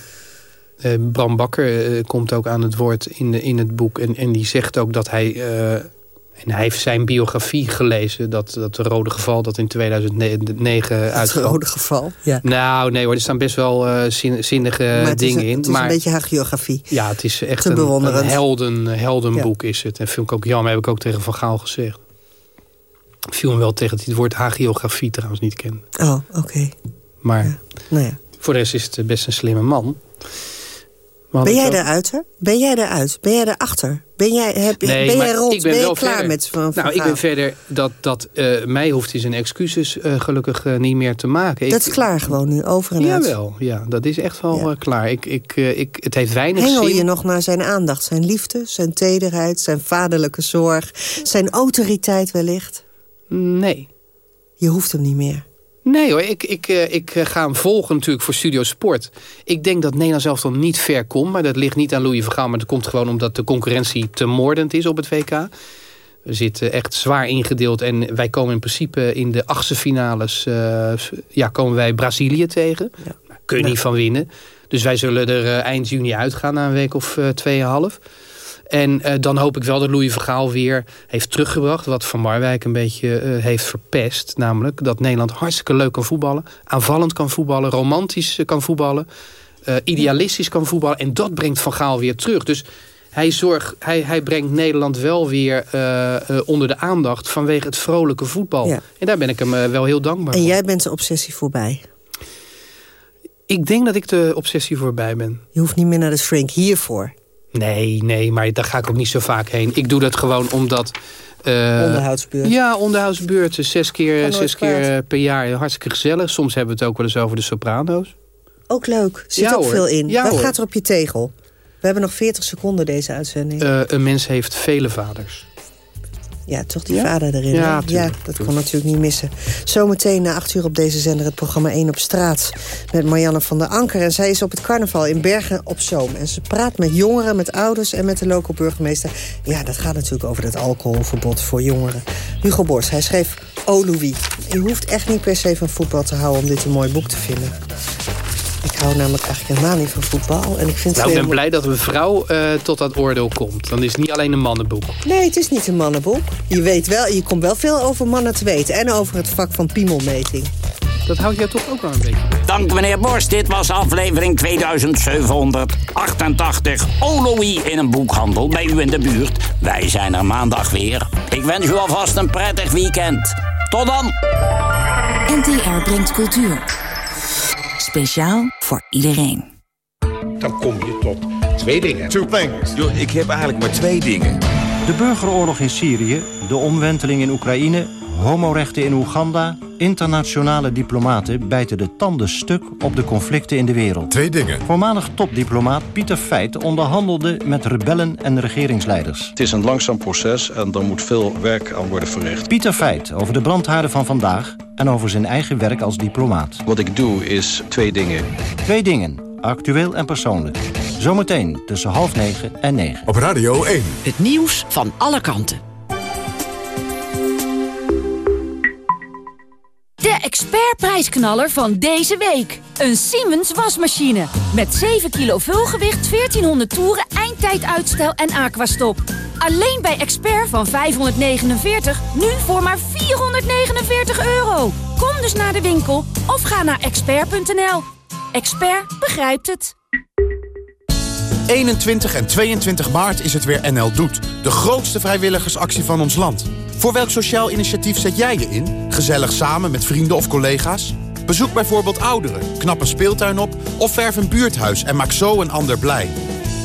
ja, Bram Bakker komt ook aan het woord in, de, in het boek. En, en die zegt ook dat hij... En hij heeft zijn biografie gelezen, dat, dat rode geval dat in 2009 uitkwam. Het rode geval? Ja. Nou, nee hoor, er staan best wel uh, zin, zinnige dingen een, in. Het is maar, een beetje hagiografie. Ja, het is echt een, een, helden, heldenboek ja. is het. En vind ik ook jammer, heb ik ook tegen Van Gaal gezegd. Ik viel hem wel tegen dat hij het woord hagiografie trouwens niet kende. Oh, oké. Okay. Maar ja. Nou ja. voor de rest is het best een slimme man. Ben jij eruit, hè? Ben jij eruit? Ben jij erachter? Ben jij, heb, nee, ben jij rond? Ik ben, ben je wel klaar verder. met van, van Nou, ik ben verder dat, dat uh, mij hoeft hij zijn excuses uh, gelukkig uh, niet meer te maken. Dat ik, is klaar gewoon nu, over en uit. Jawel, ja, dat is echt wel ja. klaar. Ik, ik, ik, het heeft weinig Hengel zin. je nog naar zijn aandacht, zijn liefde, zijn tederheid, zijn vaderlijke zorg, zijn autoriteit wellicht? Nee. Je hoeft hem niet meer. Nee hoor, ik, ik, ik ga hem volgen natuurlijk voor Studio Sport. Ik denk dat Nederland zelf dan niet ver komt. Maar dat ligt niet aan Louis Vergaal. Maar dat komt gewoon omdat de concurrentie te moordend is op het WK. We zitten echt zwaar ingedeeld. En wij komen in principe in de achtste finales... Uh, ja, komen wij Brazilië tegen. Ja. Kun je niet van winnen. Dus wij zullen er uh, eind juni uitgaan na een week of uh, tweeënhalf. En uh, dan hoop ik wel dat Louis Vergaal weer heeft teruggebracht... wat Van Marwijk een beetje uh, heeft verpest. Namelijk dat Nederland hartstikke leuk kan voetballen. Aanvallend kan voetballen. Romantisch kan voetballen. Uh, idealistisch kan voetballen. En dat brengt Van Gaal weer terug. Dus hij, zorgt, hij, hij brengt Nederland wel weer onder de aandacht... vanwege het vrolijke voetbal. Ja. En daar ben ik hem wel heel dankbaar En voor. jij bent de obsessie voorbij? Ik denk dat ik de obsessie voorbij ben. Je hoeft niet meer naar de shrink hiervoor. Nee, nee, maar daar ga ik ook niet zo vaak heen. Ik doe dat gewoon omdat... Uh, onderhoudsbeurt. Ja, onderhoudsbeurten. Zes keer, zes keer per jaar. Hartstikke gezellig. Soms hebben we het ook wel eens over de soprano's. Ook leuk. Zit ja, ook hoor. veel in. Ja, Wat hoor. gaat er op je tegel? We hebben nog 40 seconden deze uitzending. Uh, een mens heeft vele vaders. Ja, toch die ja? vader erin. Ja, dat kon natuurlijk niet missen. Zometeen na 8 uur op deze zender het programma 1 op straat. Met Marianne van der Anker. En zij is op het carnaval in Bergen op Zoom. En ze praat met jongeren, met ouders en met de lokale burgemeester. Ja, dat gaat natuurlijk over het alcoholverbod voor jongeren. Hugo Borst, hij schreef O Louis. Je hoeft echt niet per se van voetbal te houden om dit een mooi boek te vinden. Ik hou namelijk eigenlijk helemaal niet van voetbal. En ik vind nou, ik ben blij dat een vrouw uh, tot dat oordeel komt. Dan is het niet alleen een mannenboek. Nee, het is niet een mannenboek. Je, weet wel, je komt wel veel over mannen te weten. En over het vak van piemelmeting. Dat houdt jou toch ook wel een beetje Dank meneer Borst. Dit was aflevering 2788. Oloï in een boekhandel bij u in de buurt. Wij zijn er maandag weer. Ik wens u alvast een prettig weekend. Tot dan. NTR brengt cultuur. Speciaal voor iedereen. Dan kom je tot twee dingen. Two things. Yo, ik heb eigenlijk maar twee dingen. De burgeroorlog in Syrië, de omwenteling in Oekraïne... homorechten in Oeganda... internationale diplomaten bijten de tanden stuk op de conflicten in de wereld. Twee dingen. Voormalig topdiplomaat Pieter Feit onderhandelde met rebellen en regeringsleiders. Het is een langzaam proces en er moet veel werk aan worden verricht. Pieter Feit over de brandhaarden van vandaag... en over zijn eigen werk als diplomaat. Wat ik doe is twee dingen. Twee dingen, actueel en persoonlijk. Zometeen tussen half negen en negen. Op Radio 1. Het nieuws van alle kanten. Expertprijsknaller van deze week. Een Siemens wasmachine. Met 7 kilo vulgewicht, 1400 toeren, eindtijduitstel en aquastop. Alleen bij Expert van 549, nu voor maar 449 euro. Kom dus naar de winkel of ga naar expert.nl. Expert begrijpt het. 21 en 22 maart is het weer NL Doet. De grootste vrijwilligersactie van ons land. Voor welk sociaal initiatief zet jij je in? Gezellig samen met vrienden of collega's? Bezoek bijvoorbeeld ouderen, knap een speeltuin op... of verf een buurthuis en maak zo een ander blij.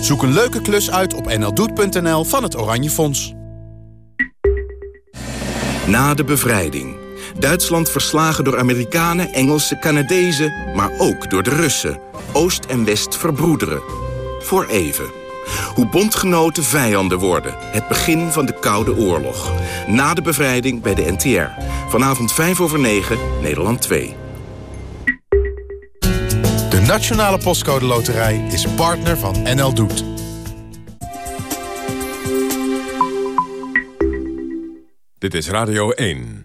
Zoek een leuke klus uit op nldoet.nl van het Oranje Fonds. Na de bevrijding. Duitsland verslagen door Amerikanen, Engelsen, Canadezen... maar ook door de Russen. Oost en West verbroederen. Voor even. Hoe bondgenoten vijanden worden. Het begin van de Koude Oorlog. Na de bevrijding bij de NTR. Vanavond 5 over 9, Nederland 2. De Nationale Postcode Loterij is partner van NL Doet. Dit is Radio 1.